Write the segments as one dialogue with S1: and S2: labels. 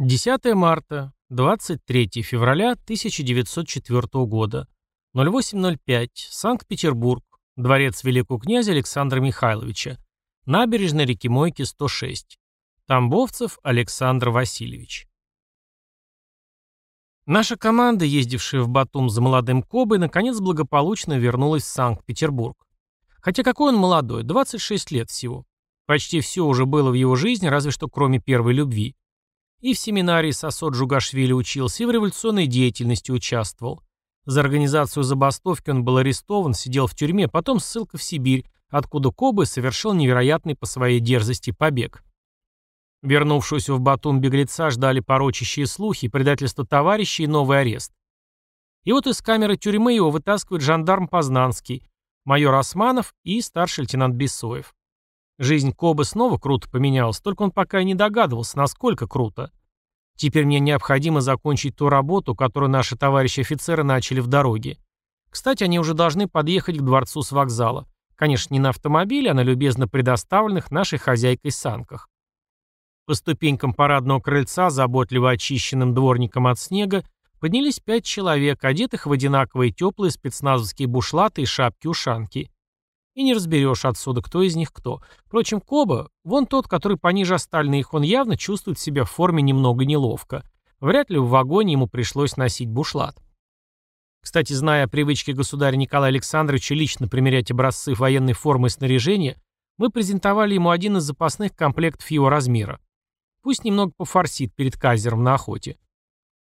S1: 10 марта, 23 февраля 1904 года, 08.05, Санкт-Петербург, дворец великого князя Александра Михайловича, набережная реки Мойки, 106. Тамбовцев Александр Васильевич. Наша команда, ездившая в Батум за молодым Кобой, наконец благополучно вернулась в Санкт-Петербург. Хотя какой он молодой, 26 лет всего. Почти все уже было в его жизни, разве что кроме первой любви. И в семинарии Сосот Джугашвили учился, и в революционной деятельности участвовал. За организацию забастовки он был арестован, сидел в тюрьме, потом ссылка в Сибирь, откуда Кобы совершил невероятный по своей дерзости побег. Вернувшегося в Батум беглеца ждали порочащие слухи, предательство товарищей и новый арест. И вот из камеры тюрьмы его вытаскивает жандарм Познанский, майор Османов и старший лейтенант Бесоев. Жизнь Кобы снова круто поменялась, только он пока и не догадывался, насколько круто. Теперь мне необходимо закончить ту работу, которую наши товарищи офицеры начали в дороге. Кстати, они уже должны подъехать к дворцу с вокзала. Конечно, не на автомобиле, а на любезно предоставленных нашей хозяйкой санках. По ступенькам парадного крыльца, заботливо очищенным дворником от снега, поднялись пять человек, одетых в одинаковые теплые спецназовские бушлаты и шапки-ушанки. И не разберешь отсюда, кто из них кто. Впрочем, Коба, вон тот, который пониже остальных, он явно чувствует себя в форме немного неловко. Вряд ли в вагоне ему пришлось носить бушлат. Кстати, зная о привычке государя Николая Александровича лично примерять образцы военной формы и снаряжения, мы презентовали ему один из запасных комплектов его размера. Пусть немного пофорсит перед кайзером на охоте.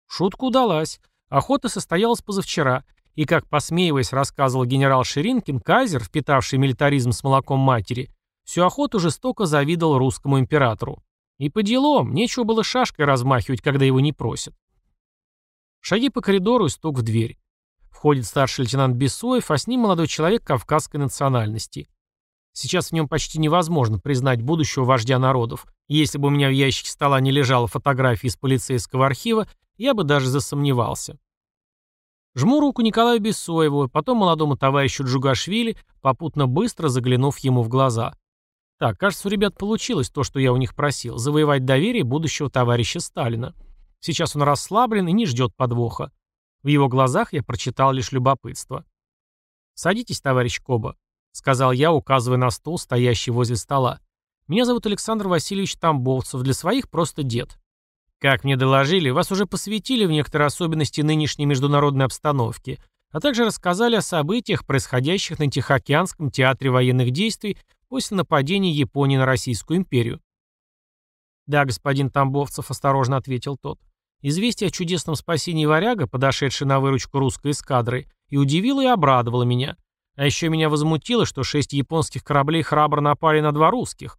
S1: Шутка удалась. Охота состоялась позавчера, и, как посмеиваясь, рассказывал генерал Ширинкин, Кайзер, впитавший милитаризм с молоком матери, всю охоту жестоко завидовал русскому императору. И по делам, нечего было шашкой размахивать, когда его не просят. Шаги по коридору и стук в дверь. Входит старший лейтенант Бесоев, а с ним молодой человек кавказской национальности. Сейчас в нем почти невозможно признать будущего вождя народов. Если бы у меня в ящике стола не лежала фотография из полицейского архива, я бы даже засомневался. Жму руку Николаю Бессоеву, потом молодому товарищу Джугашвили, попутно быстро заглянув ему в глаза. Так, кажется, у ребят получилось то, что я у них просил, завоевать доверие будущего товарища Сталина. Сейчас он расслаблен и не ждет подвоха. В его глазах я прочитал лишь любопытство. «Садитесь, товарищ Коба», — сказал я, указывая на стул, стоящий возле стола. «Меня зовут Александр Васильевич Тамбовцев, для своих просто дед. Как мне доложили, вас уже посвятили в некоторые особенности нынешней международной обстановки, а также рассказали о событиях, происходящих на Тихоокеанском театре военных действий после нападения Японии на Российскую империю. «Да, господин Тамбовцев», — осторожно ответил тот. Известие о чудесном спасении варяга, подошедшей на выручку русской эскадры, и удивило и обрадовало меня. А еще меня возмутило, что шесть японских кораблей храбро напали на два русских.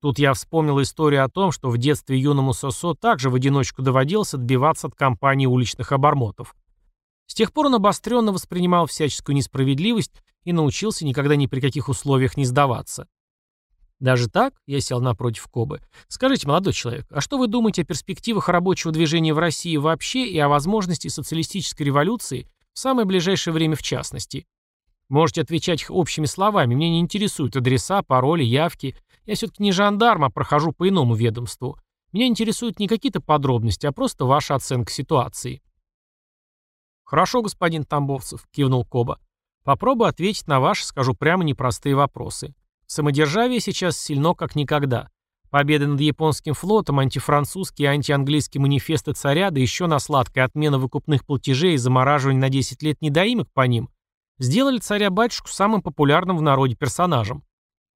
S1: Тут я вспомнил историю о том, что в детстве юному Сосо также в одиночку доводилось отбиваться от компании уличных обормотов. С тех пор он обостренно воспринимал всяческую несправедливость и научился никогда ни при каких условиях не сдаваться. Даже так, я сел напротив Кобы. Скажите, молодой человек, а что вы думаете о перспективах рабочего движения в России вообще и о возможности социалистической революции в самое ближайшее время в частности? Можете отвечать общими словами, мне не интересуют адреса, пароли, явки. Я все-таки не жандарм, а прохожу по иному ведомству. Меня интересуют не какие-то подробности, а просто ваша оценка ситуации. «Хорошо, господин Тамбовцев», — кивнул Коба. «Попробую ответить на ваши, скажу прямо, непростые вопросы. Самодержавие сейчас сильно как никогда. Победы над японским флотом, антифранцузские и антианглийские манифесты царя, да еще на сладкой отмена выкупных платежей и замораживание на 10 лет недоимок по ним, сделали царя-батюшку самым популярным в народе персонажем.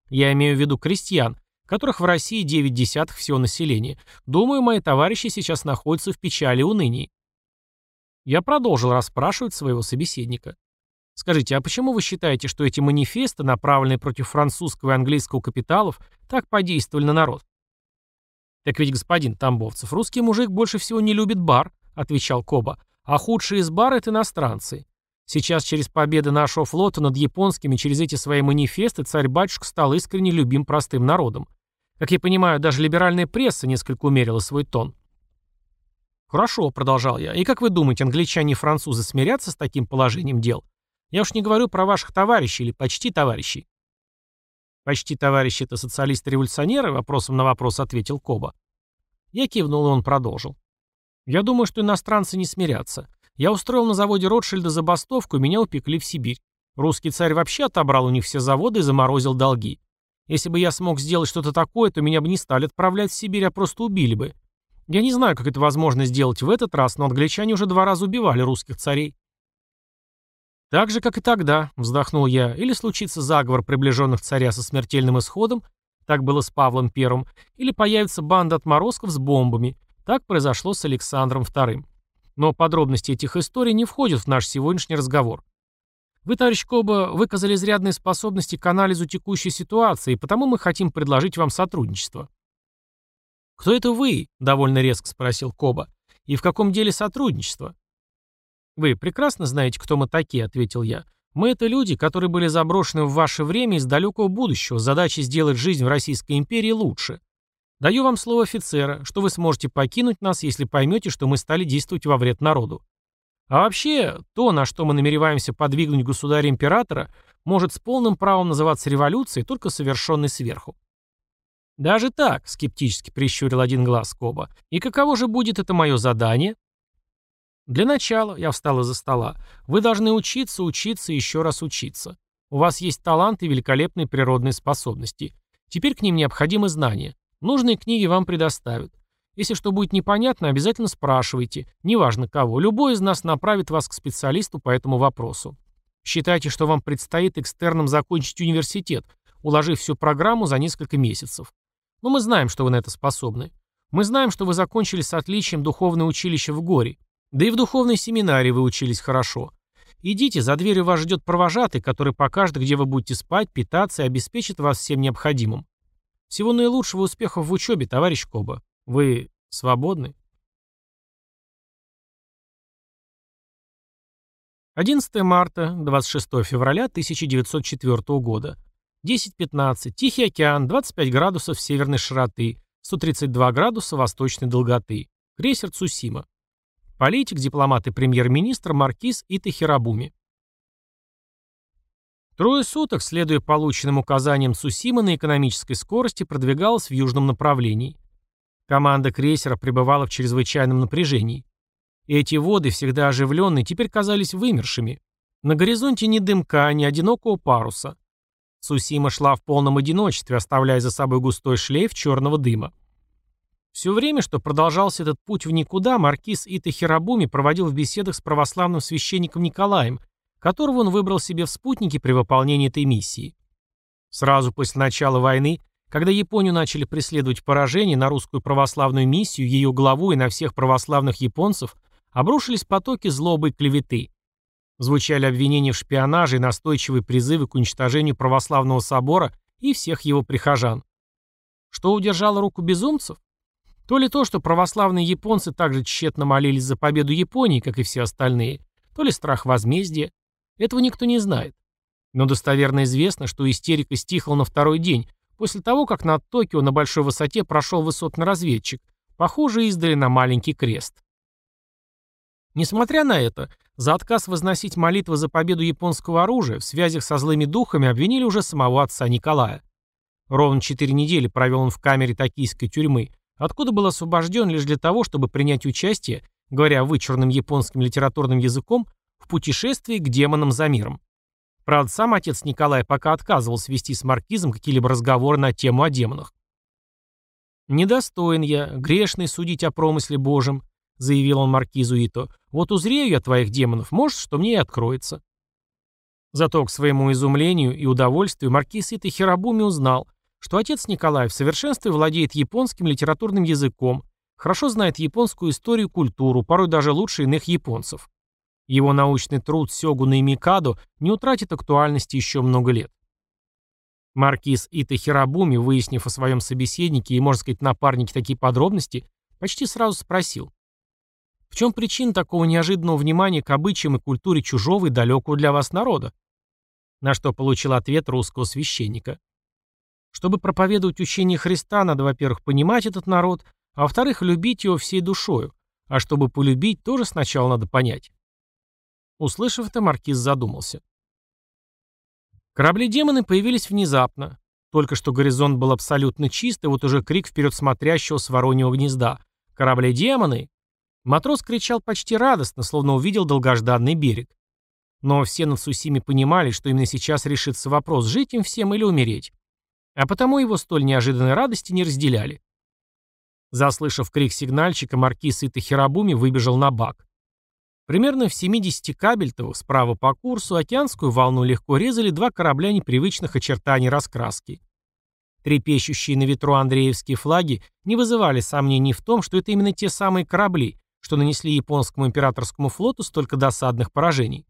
S1: Я имею в виду крестьян, которых в России 9 десятых всего населения. Думаю, мои товарищи сейчас находятся в печали и унынии. Я продолжил расспрашивать своего собеседника. Скажите, а почему вы считаете, что эти манифесты, направленные против французского и английского капиталов, так подействовали на народ? Так ведь, господин Тамбовцев, русский мужик больше всего не любит бар, отвечал Коба, а худшие из бар — это иностранцы. Сейчас через победы нашего флота над японскими, через эти свои манифесты, царь-батюшка стал искренне любим простым народом. Как я понимаю, даже либеральная пресса несколько умерила свой тон. «Хорошо», — продолжал я. «И как вы думаете, англичане и французы смирятся с таким положением дел? Я уж не говорю про ваших товарищей или почти товарищей». «Почти товарищи — это социалисты-революционеры?» — вопросом на вопрос ответил Коба. Я кивнул, и он продолжил. Я думаю, что иностранцы не смирятся. Я устроил на заводе Ротшильда забастовку, и меня упекли в Сибирь. Русский царь вообще отобрал у них все заводы и заморозил долги. Если бы я смог сделать что-то такое, то меня бы не стали отправлять в Сибирь, а просто убили бы. Я не знаю, как это возможно сделать в этот раз, но англичане уже два раза убивали русских царей. Так же, как и тогда, вздохнул я, или случится заговор приближенных царя со смертельным исходом, так было с Павлом I, или появится банда отморозков с бомбами, так произошло с Александром II. Но подробности этих историй не входят в наш сегодняшний разговор. Вы, товарищ Коба, выказали изрядные способности к анализу текущей ситуации, потому мы хотим предложить вам сотрудничество. «Кто это вы?» – довольно резко спросил Коба. «И в каком деле сотрудничество?» «Вы прекрасно знаете, кто мы такие», — ответил я. «Мы — это люди, которые были заброшены в ваше время из далекого будущего с задачей сделать жизнь в Российской империи лучше. Даю вам слово офицера, что вы сможете покинуть нас, если поймете, что мы стали действовать во вред народу. А вообще, то, на что мы намереваемся подвигнуть государя-императора, может с полным правом называться революцией, только совершенной сверху. «Даже так», — скептически прищурил один глаз Коба. «И каково же будет это мое задание?» «Для начала», — я встал из-за стола, — «вы должны учиться, учиться и еще раз учиться. У вас есть талант и великолепные природные способности. Теперь к ним необходимы знания. Нужные книги вам предоставят. Если что будет непонятно, обязательно спрашивайте. Неважно кого. Любой из нас направит вас к специалисту по этому вопросу. Считайте, что вам предстоит экстерном закончить университет, уложив всю программу за несколько месяцев. Но мы знаем, что вы на это способны. Мы знаем, что вы закончили с отличием духовное училище в Горе. Да и в духовной семинарии вы учились хорошо. Идите, за дверью вас ждет провожатый, который покажет, где вы будете спать, питаться и обеспечит вас всем необходимым. Всего наилучшего успехов в учебе, товарищ Коба. Вы свободны? 11 марта, 26 февраля 1904 года. 10.15. Тихий океан, 25 градусов северной широты, 132 градуса восточной долготы. Крейсер Цусима. Политик, дипломат и премьер-министр Маркиз Ита Хирабуми. Трое суток, следуя полученным указаниям Цусима, на экономической скорости продвигалась в южном направлении. Команда крейсера пребывала в чрезвычайном напряжении. эти воды, всегда оживленные, теперь казались вымершими. На горизонте ни дымка, ни одинокого паруса. Сусима шла в полном одиночестве, оставляя за собой густой шлейф черного дыма. Все время, что продолжался этот путь в никуда, маркиз Ита Хирабуми проводил в беседах с православным священником Николаем, которого он выбрал себе в спутники при выполнении этой миссии. Сразу после начала войны, когда Японию начали преследовать поражение, на русскую православную миссию, ее главу и на всех православных японцев обрушились потоки злобы и клеветы. Звучали обвинения в шпионаже и настойчивые призывы к уничтожению православного собора и всех его прихожан. Что удержало руку безумцев? То ли то, что православные японцы также тщетно молились за победу Японии, как и все остальные, то ли страх возмездия. Этого никто не знает. Но достоверно известно, что истерика стихла на второй день, после того, как над Токио на большой высоте прошел высотный разведчик, похожий издали на маленький крест. Несмотря на это, за отказ возносить молитвы за победу японского оружия в связях со злыми духами обвинили уже самого отца Николая. Ровно четыре недели провел он в камере токийской тюрьмы, откуда был освобожден лишь для того, чтобы принять участие, говоря вычурным японским литературным языком, в путешествии к демонам за миром. Правда, сам отец Николай пока отказывался вести с маркизом какие-либо разговоры на тему о демонах. «Недостоин я, грешный, судить о промысле Божьем», — заявил он маркизу Ито. «Вот узрею я твоих демонов, может, что мне и откроется». Зато к своему изумлению и удовольствию маркиз Ито Хирабуми узнал, что отец Николай в совершенстве владеет японским литературным языком, хорошо знает японскую историю и культуру, порой даже лучше иных японцев. Его научный труд Сёгуна и Микадо не утратит актуальности еще много лет. Маркиз Ито Хирабуми, выяснив о своем собеседнике и, можно сказать, напарнике такие подробности, почти сразу спросил. В чем причина такого неожиданного внимания к обычаям и культуре чужого и далекого для вас народа? На что получил ответ русского священника. Чтобы проповедовать учение Христа, надо, во-первых, понимать этот народ, а во-вторых, любить его всей душою. А чтобы полюбить, тоже сначала надо понять. Услышав это, маркиз задумался. Корабли-демоны появились внезапно. Только что горизонт был абсолютно чист, и вот уже крик вперед смотрящего с вороньего гнезда. «Корабли-демоны!» Матрос кричал почти радостно, словно увидел долгожданный берег. Но все на Цусиме понимали, что именно сейчас решится вопрос, жить им всем или умереть. А потому его столь неожиданной радости не разделяли. Заслышав крик сигнальщика, маркиз Ита Хирабуми выбежал на бак. Примерно в 70 кабельтовых справа по курсу океанскую волну легко резали два корабля непривычных очертаний раскраски. Трепещущие на ветру Андреевские флаги не вызывали сомнений в том, что это именно те самые корабли, что нанесли японскому императорскому флоту столько досадных поражений.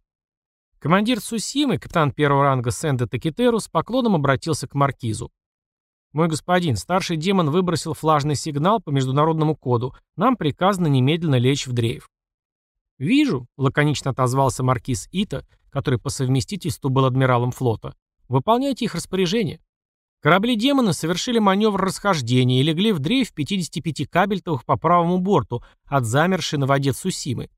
S1: Командир Сусимы, капитан первого ранга Сэнда Такитеру, с поклоном обратился к маркизу. «Мой господин, старший демон выбросил флажный сигнал по международному коду. Нам приказано немедленно лечь в дрейф». «Вижу», — лаконично отозвался маркиз Ита, который по совместительству был адмиралом флота. «Выполняйте их распоряжение». Корабли демона совершили маневр расхождения и легли в дрейф 55 кабельтовых по правому борту от замершей на воде Цусимы.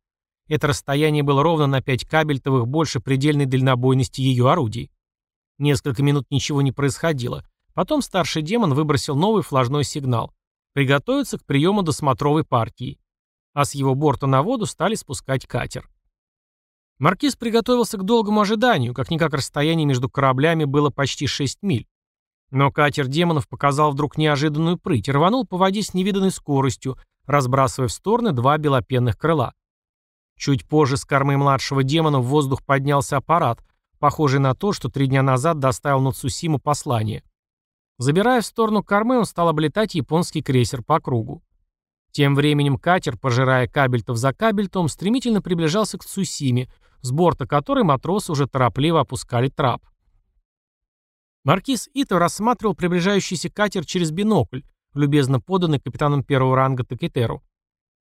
S1: Это расстояние было ровно на 5 кабельтовых больше предельной дальнобойности ее орудий. Несколько минут ничего не происходило. Потом старший демон выбросил новый флажной сигнал. Приготовиться к приему досмотровой партии. А с его борта на воду стали спускать катер. Маркиз приготовился к долгому ожиданию, как-никак расстояние между кораблями было почти 6 миль. Но катер демонов показал вдруг неожиданную прыть и рванул по воде с невиданной скоростью, разбрасывая в стороны два белопенных крыла. Чуть позже с кормы младшего демона в воздух поднялся аппарат, похожий на то, что три дня назад доставил на Цусиму послание. Забирая в сторону кормы, он стал облетать японский крейсер по кругу. Тем временем катер, пожирая кабельтов за кабельтом, стремительно приближался к Цусиме, с борта которой матросы уже торопливо опускали трап. Маркиз Ито рассматривал приближающийся катер через бинокль, любезно поданный капитаном первого ранга Такетеру.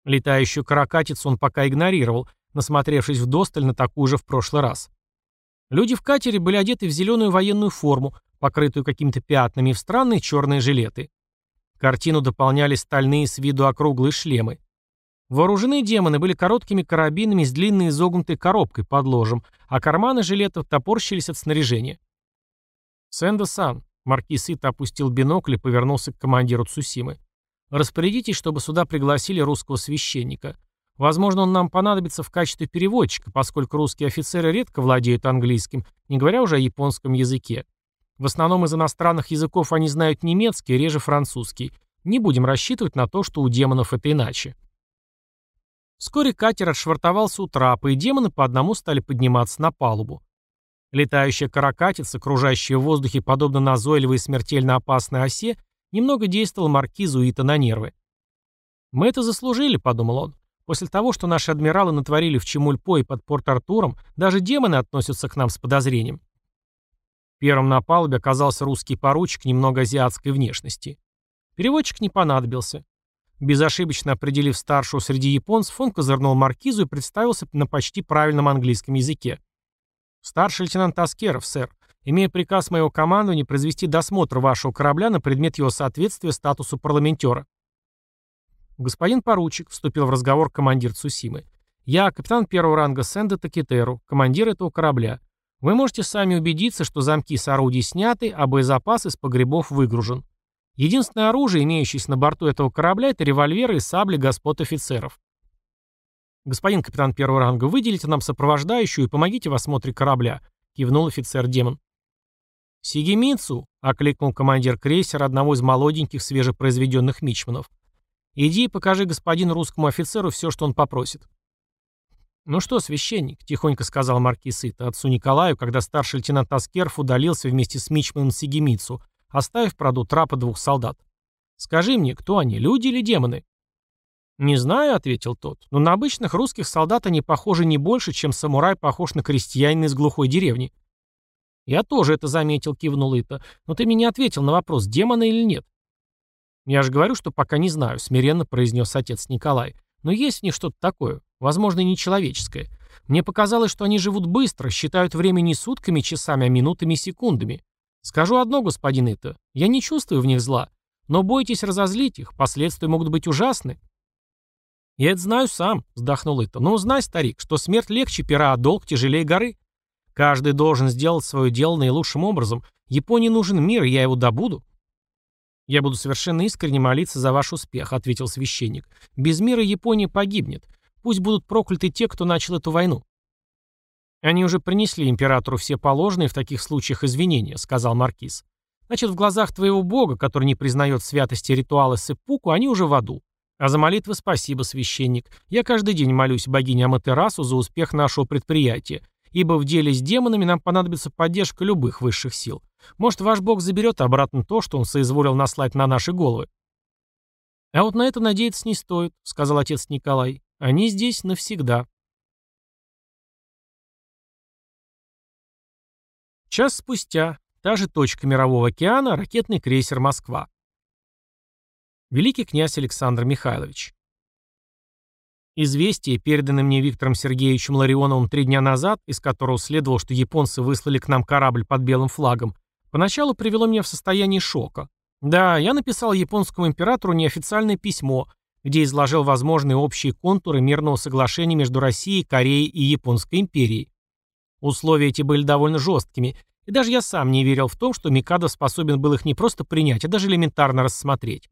S1: Летающую каракатицу он пока игнорировал, насмотревшись вдосталь на такую же в прошлый раз. Люди в катере были одеты в зеленую военную форму, покрытую какими-то пятнами, в странные черные жилеты. Картину дополняли стальные с виду округлые шлемы. Вооружены демоны были короткими карабинами с длинной изогнутой коробкой под ложем, а карманы жилетов топорщились от снаряжения. «Сэндо-сан», — маркиз Ита опустил бинокль и повернулся к командиру Цусимы. «Распорядитесь, чтобы сюда пригласили русского священника. Возможно, он нам понадобится в качестве переводчика, поскольку русские офицеры редко владеют английским, не говоря уже о японском языке. В основном из иностранных языков они знают немецкий, реже французский. Не будем рассчитывать на то, что у демонов это иначе». Вскоре катер отшвартовался у трапа, и демоны по одному стали подниматься на палубу. Летающая каракатица, кружащая в воздухе подобно назойливой и смертельно опасной осе, немного действовала маркизу Ита на нервы. «Мы это заслужили», — подумал он. «После того, что наши адмиралы натворили в Чемульпо и под Порт-Артуром, даже демоны относятся к нам с подозрением». Первым на палубе оказался русский поручик немного азиатской внешности. Переводчик не понадобился. Безошибочно определив старшего среди японцев, он козырнул маркизу и представился на почти правильном английском языке. «Старший лейтенант Аскеров, сэр. Имея приказ моего командования произвести досмотр вашего корабля на предмет его соответствия статусу парламентера». «Господин поручик», — вступил в разговор командир Цусимы. «Я капитан первого ранга Сэнда Такетеру, командир этого корабля. Вы можете сами убедиться, что замки с орудий сняты, а боезапас из погребов выгружен. Единственное оружие, имеющееся на борту этого корабля, это револьверы и сабли господ офицеров. «Господин капитан первого ранга, выделите нам сопровождающую и помогите в осмотре корабля», — кивнул офицер-демон. «Сигемицу», — окликнул командир крейсера одного из молоденьких свежепроизведенных мичманов. «Иди и покажи господину русскому офицеру все, что он попросит». «Ну что, священник», — тихонько сказал маркиз Ита отцу Николаю, когда старший лейтенант Аскерф удалился вместе с мичманом Сигемицу, оставив, правда, трапа двух солдат. «Скажи мне, кто они, люди или демоны?» «Не знаю», — ответил тот, — «но на обычных русских солдат они похожи не больше, чем самурай похож на крестьянина из глухой деревни». «Я тоже это заметил», — кивнул Ита, — «но ты мне не ответил на вопрос, демоны или нет». «Я же говорю, что пока не знаю», — смиренно произнес отец Николай. «Но есть в них что-то такое, возможно, и нечеловеческое. Мне показалось, что они живут быстро, считают время не сутками, часами, а минутами секундами. Скажу одно, господин Ита, я не чувствую в них зла, но бойтесь разозлить их, последствия могут быть ужасны». «Я это знаю сам», — вздохнул это. «Ну, знай, старик, что смерть легче пера, а долг тяжелее горы. Каждый должен сделать свое дело наилучшим образом. Японии нужен мир, я его добуду. «Я буду совершенно искренне молиться за ваш успех», — ответил священник. «Без мира Япония погибнет. Пусть будут прокляты те, кто начал эту войну». «Они уже принесли императору все положенные в таких случаях извинения», — сказал Маркиз. «Значит, в глазах твоего бога, который не признает святости ритуала Сеппуку, они уже в аду. А за молитвы спасибо, священник. Я каждый день молюсь богине Аматерасу за успех нашего предприятия, ибо в деле с демонами нам понадобится поддержка любых высших сил. Может, ваш бог заберет обратно то, что он соизволил наслать на наши головы. А вот на это надеяться не стоит, сказал отец Николай. Они здесь навсегда. Час спустя, та же точка Мирового океана, ракетный крейсер «Москва». Великий князь Александр Михайлович. Известие, переданное мне Виктором Сергеевичем Ларионовым три дня назад, из которого следовало, что японцы выслали к нам корабль под белым флагом, поначалу привело меня в состояние шока. Да, я написал японскому императору неофициальное письмо, где изложил возможные общие контуры мирного соглашения между Россией, Кореей и Японской империей. Условия эти были довольно жесткими, и даже я сам не верил в том, что Микадо способен был их не просто принять, а даже элементарно рассмотреть.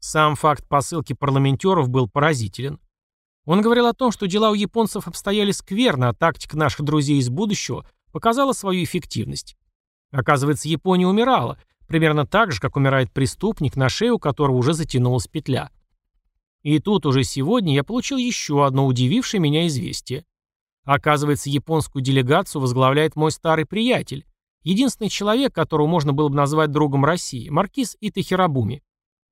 S1: Сам факт посылки парламентеров был поразителен. Он говорил о том, что дела у японцев обстояли скверно, а тактика наших друзей из будущего показала свою эффективность. Оказывается, Япония умирала, примерно так же, как умирает преступник, на шею которого уже затянулась петля. И тут уже сегодня я получил еще одно удивившее меня известие. Оказывается, японскую делегацию возглавляет мой старый приятель, единственный человек, которого можно было бы назвать другом России, маркиз Ита Хирабуми.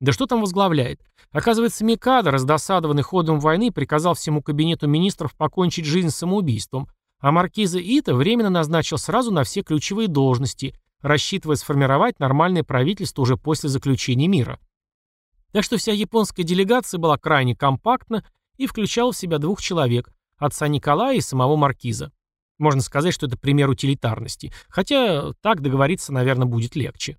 S1: Да что там возглавляет? Оказывается, Микадо, раздосадованный ходом войны, приказал всему кабинету министров покончить жизнь самоубийством, а маркиза Ита временно назначил сразу на все ключевые должности, рассчитывая сформировать нормальное правительство уже после заключения мира. Так что вся японская делегация была крайне компактна и включала в себя двух человек – отца Николая и самого маркиза. Можно сказать, что это пример утилитарности, хотя так договориться, наверное, будет легче.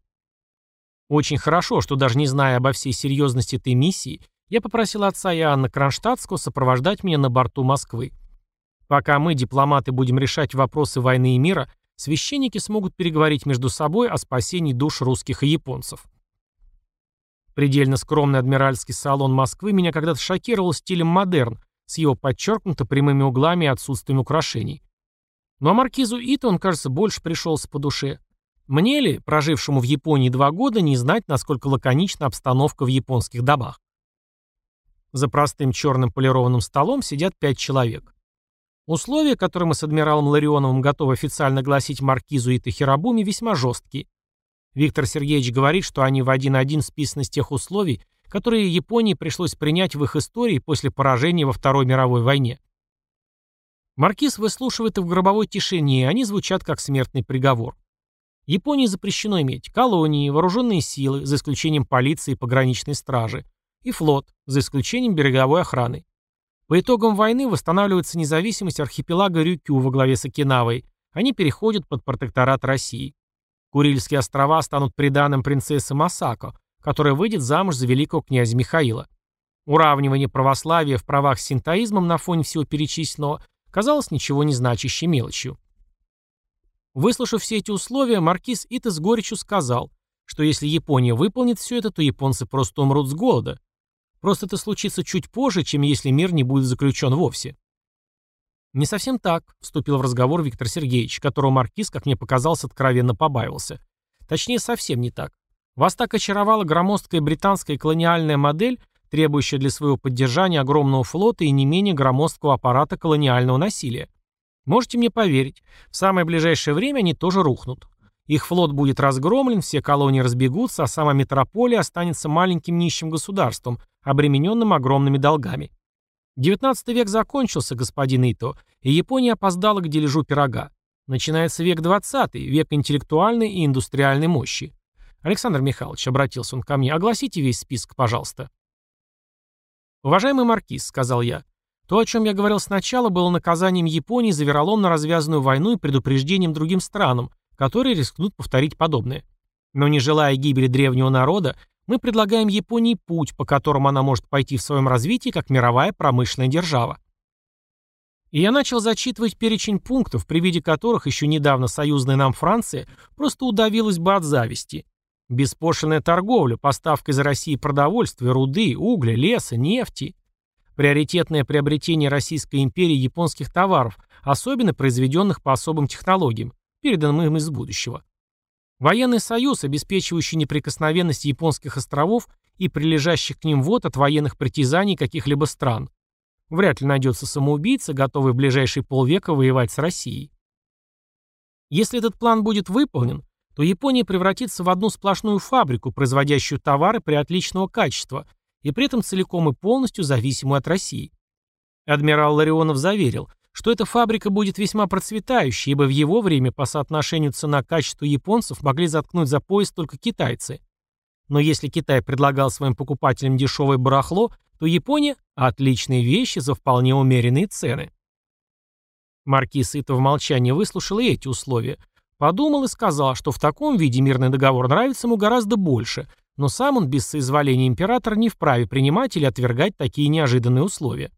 S1: Очень хорошо, что даже не зная обо всей серьезности этой миссии, я попросил отца Иоанна Кронштадтского сопровождать меня на борту Москвы. Пока мы, дипломаты, будем решать вопросы войны и мира, священники смогут переговорить между собой о спасении душ русских и японцев. Предельно скромный адмиральский салон Москвы меня когда-то шокировал стилем модерн, с его подчеркнуто прямыми углами и отсутствием украшений. Но маркизу Ито он, кажется, больше пришелся по душе. Мне ли, прожившему в Японии два года, не знать, насколько лаконична обстановка в японских домах? За простым черным полированным столом сидят пять человек. Условия, которые мы с адмиралом Ларионовым готовы официально гласить маркизу и Хирабуми, весьма жесткие. Виктор Сергеевич говорит, что они в один-один списаны с тех условий, которые Японии пришлось принять в их истории после поражения во Второй мировой войне. Маркиз выслушивает их в гробовой тишине, и они звучат как смертный приговор. Японии запрещено иметь колонии, вооруженные силы, за исключением полиции и пограничной стражи, и флот, за исключением береговой охраны. По итогам войны восстанавливается независимость архипелага Рюкю во главе с Окинавой. Они переходят под протекторат России. Курильские острова станут приданым принцессы Масако, которая выйдет замуж за великого князя Михаила. Уравнивание православия в правах с синтоизмом на фоне всего перечисленного казалось ничего не значащей мелочью. Выслушав все эти условия, маркиз Ита с горечью сказал, что если Япония выполнит все это, то японцы просто умрут с голода, Просто это случится чуть позже, чем если мир не будет заключен вовсе. «Не совсем так», — вступил в разговор Виктор Сергеевич, которого маркиз, как мне показалось, откровенно побаивался. Точнее, совсем не так. Вас так очаровала громоздкая британская колониальная модель, требующая для своего поддержания огромного флота и не менее громоздкого аппарата колониального насилия. Можете мне поверить, в самое ближайшее время они тоже рухнут. Их флот будет разгромлен, все колонии разбегутся, а сама метрополия останется маленьким нищим государством, обремененным огромными долгами. 19 век закончился, господин Ито, и Япония опоздала к дележу пирога. Начинается век 20, век интеллектуальной и индустриальной мощи. Александр Михайлович, обратился он ко мне, огласите весь список, пожалуйста. «Уважаемый маркиз», — сказал я, — «то, о чем я говорил сначала, было наказанием Японии за вероломно развязанную войну и предупреждением другим странам, которые рискнут повторить подобное. Но не желая гибели древнего народа, мы предлагаем Японии путь, по которому она может пойти в своем развитии как мировая промышленная держава. И я начал зачитывать перечень пунктов, при виде которых еще недавно союзная нам Франция просто удавилась бы от зависти. Беспошлинная торговля, поставка из России продовольствия, руды, угля, леса, нефти. Приоритетное приобретение Российской империи японских товаров, особенно произведенных по особым технологиям, переданным им из будущего. Военный союз, обеспечивающий неприкосновенность японских островов и прилежащих к ним вод от военных притязаний каких-либо стран. Вряд ли найдется самоубийца, готовый в ближайшие полвека воевать с Россией. Если этот план будет выполнен, то Япония превратится в одну сплошную фабрику, производящую товары при отличного качества и при этом целиком и полностью зависимую от России. Адмирал Ларионов заверил, что эта фабрика будет весьма процветающей, ибо в его время по соотношению цена-качество японцев могли заткнуть за пояс только китайцы. Но если Китай предлагал своим покупателям дешевое барахло, то Япония – отличные вещи за вполне умеренные цены. Маркиз Ито в молчании выслушал эти условия. Подумал и сказал, что в таком виде мирный договор нравится ему гораздо больше, но сам он без соизволения императора не вправе принимать или отвергать такие неожиданные условия.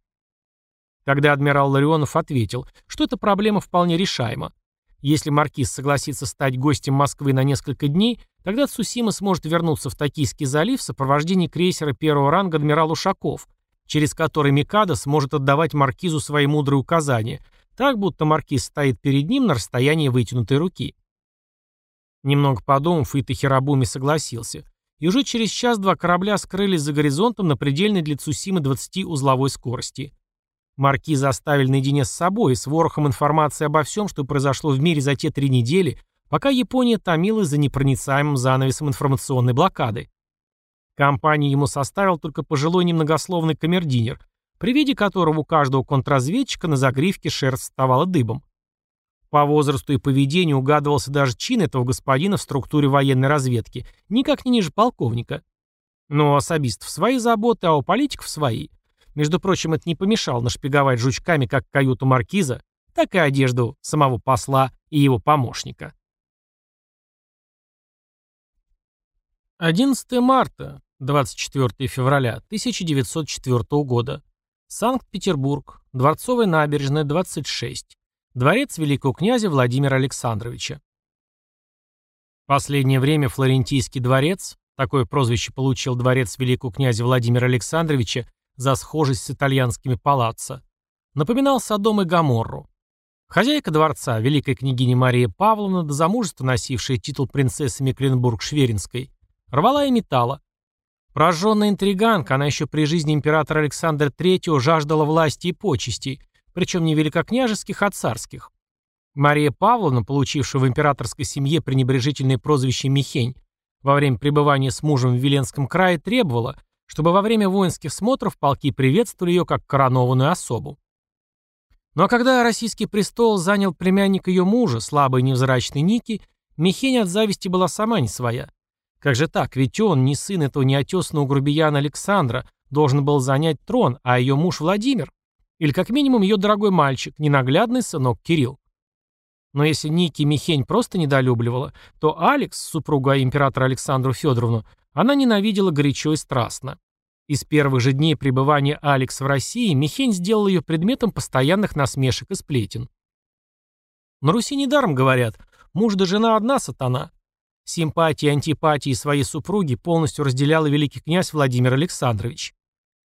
S1: Тогда адмирал Ларионов ответил, что эта проблема вполне решаема. Если маркиз согласится стать гостем Москвы на несколько дней, тогда Цусима сможет вернуться в Токийский залив в сопровождении крейсера первого ранга адмирал Ушаков, через который Микадо сможет отдавать маркизу свои мудрые указания, так будто маркиз стоит перед ним на расстоянии вытянутой руки. Немного подумав, Ита Хирабуми согласился, и уже через час-два корабля скрылись за горизонтом на предельной для Цусимы 20-узловой скорости. Маркиза оставили наедине с собой и с ворохом информации обо всем, что произошло в мире за те три недели, пока Япония томилась за непроницаемым занавесом информационной блокады. Компанию ему составил только пожилой немногословный камердинер, при виде которого у каждого контрразведчика на загривке шерсть вставала дыбом. По возрасту и поведению угадывался даже чин этого господина в структуре военной разведки, никак не ниже полковника. Но у особистов свои заботы, а у политиков свои – между прочим, это не помешало нашпиговать жучками как каюту маркиза, так и одежду самого посла и его помощника. 11 марта, 24 февраля 1904 года. Санкт-Петербург, Дворцовая набережная, 26. Дворец великого князя Владимира Александровича. Последнее время Флорентийский дворец, такое прозвище получил дворец великого князя Владимира Александровича за схожесть с итальянскими палаццо, напоминал Содом и Гоморру. Хозяйка дворца, великая княгиня Мария Павловна, до замужества носившая титул принцессы Мекленбург-Шверинской, рвала и металла. Прожженная интриганка, она еще при жизни императора Александра III жаждала власти и почестей, причем не великокняжеских, а царских. Мария Павловна, получившая в императорской семье пренебрежительное прозвище Михень, во время пребывания с мужем в Веленском крае требовала, чтобы во время воинских смотров полки приветствовали ее как коронованную особу. Ну а когда российский престол занял племянник ее мужа, слабый невзрачный Ники, Михень от зависти была сама не своя. Как же так, ведь он, не сын этого неотесного грубияна Александра, должен был занять трон, а ее муж Владимир. Или как минимум ее дорогой мальчик, ненаглядный сынок Кирилл. Но если Ники Михень просто недолюбливала, то Алекс, супруга императора Александру Федоровну, она ненавидела горячо и страстно. Из первых же дней пребывания Алекс в России Михень сделал ее предметом постоянных насмешек и сплетен. На Руси недаром говорят, муж да жена одна сатана. Симпатии и антипатии своей супруги полностью разделял великий князь Владимир Александрович.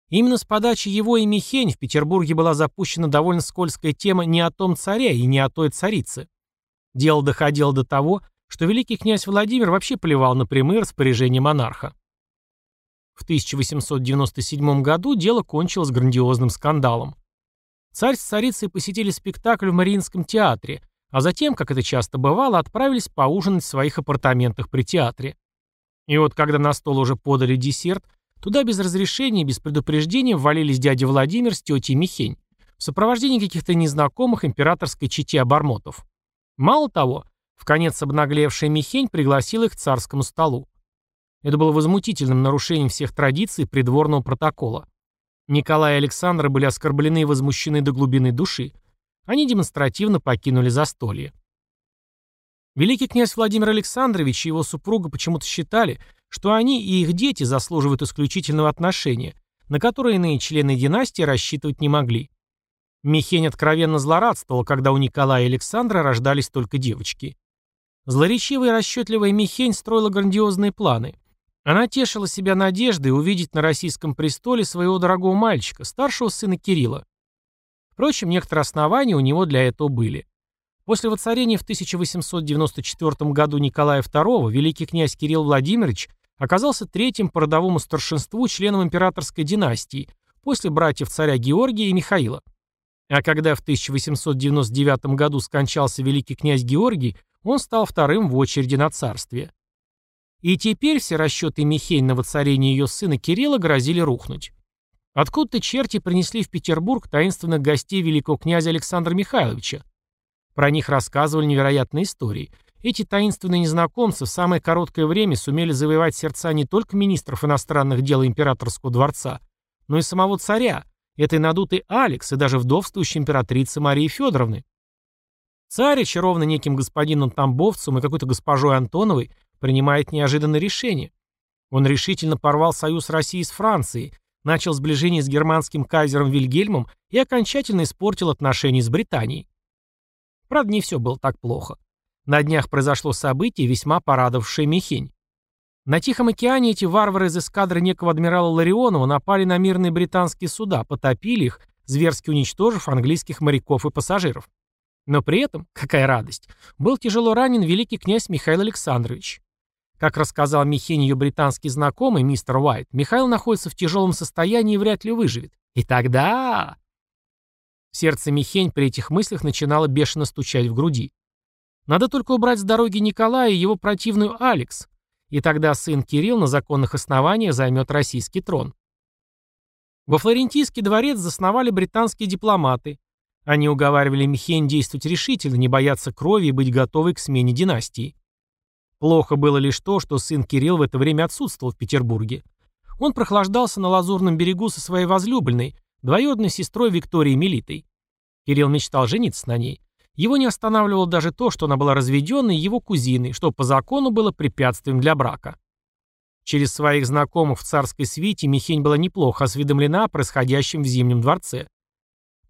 S1: Именно с подачи его и Михень в Петербурге была запущена довольно скользкая тема не о том царе и не о той царице. Дело доходило до того, что великий князь Владимир вообще плевал на прямые распоряжения монарха. В 1897 году дело кончилось грандиозным скандалом. Царь с царицей посетили спектакль в Мариинском театре, а затем, как это часто бывало, отправились поужинать в своих апартаментах при театре. И вот когда на стол уже подали десерт, туда без разрешения и без предупреждения ввалились дядя Владимир с тетей Михень в сопровождении каких-то незнакомых императорской чете обормотов. Мало того, в конец обнаглевшая Михень пригласил их к царскому столу. Это было возмутительным нарушением всех традиций придворного протокола. Николай и Александр были оскорблены и возмущены до глубины души. Они демонстративно покинули застолье. Великий князь Владимир Александрович и его супруга почему-то считали, что они и их дети заслуживают исключительного отношения, на которое иные члены династии рассчитывать не могли. Михень откровенно злорадствовал, когда у Николая и Александра рождались только девочки. Злоречивая и расчетливая Михень строила грандиозные планы. Она тешила себя надеждой увидеть на российском престоле своего дорогого мальчика, старшего сына Кирилла. Впрочем, некоторые основания у него для этого были. После воцарения в 1894 году Николая II великий князь Кирилл Владимирович оказался третьим по родовому старшинству членом императорской династии после братьев царя Георгия и Михаила. А когда в 1899 году скончался великий князь Георгий, он стал вторым в очереди на царствие. И теперь все расчеты Михейн на воцарение ее сына Кирилла грозили рухнуть. Откуда-то черти принесли в Петербург таинственных гостей великого князя Александра Михайловича. Про них рассказывали невероятные истории. Эти таинственные незнакомцы в самое короткое время сумели завоевать сердца не только министров иностранных дел императорского дворца, но и самого царя, этой надутой Алекс и даже вдовствующей императрицы Марии Федоровны. Царь, очарованный неким господином Тамбовцем и какой-то госпожой Антоновой, принимает неожиданное решение. Он решительно порвал союз России с Францией, начал сближение с германским кайзером Вильгельмом и окончательно испортил отношения с Британией. Правда, не все было так плохо. На днях произошло событие, весьма порадовавшее Михень. На Тихом океане эти варвары из эскадры некого адмирала Ларионова напали на мирные британские суда, потопили их, зверски уничтожив английских моряков и пассажиров. Но при этом, какая радость, был тяжело ранен великий князь Михаил Александрович. Как рассказал Михень ее британский знакомый, мистер Уайт, Михаил находится в тяжелом состоянии и вряд ли выживет. И тогда... Сердце Михень при этих мыслях начинало бешено стучать в груди. Надо только убрать с дороги Николая и его противную Алекс, и тогда сын Кирилл на законных основаниях займет российский трон. Во Флорентийский дворец засновали британские дипломаты. Они уговаривали Михень действовать решительно, не бояться крови и быть готовой к смене династии. Плохо было лишь то, что сын Кирилл в это время отсутствовал в Петербурге. Он прохлаждался на Лазурном берегу со своей возлюбленной, двоюродной сестрой Викторией Мелитой. Кирилл мечтал жениться на ней. Его не останавливало даже то, что она была разведенной его кузиной, что по закону было препятствием для брака. Через своих знакомых в царской свите Михень была неплохо осведомлена о происходящем в Зимнем дворце.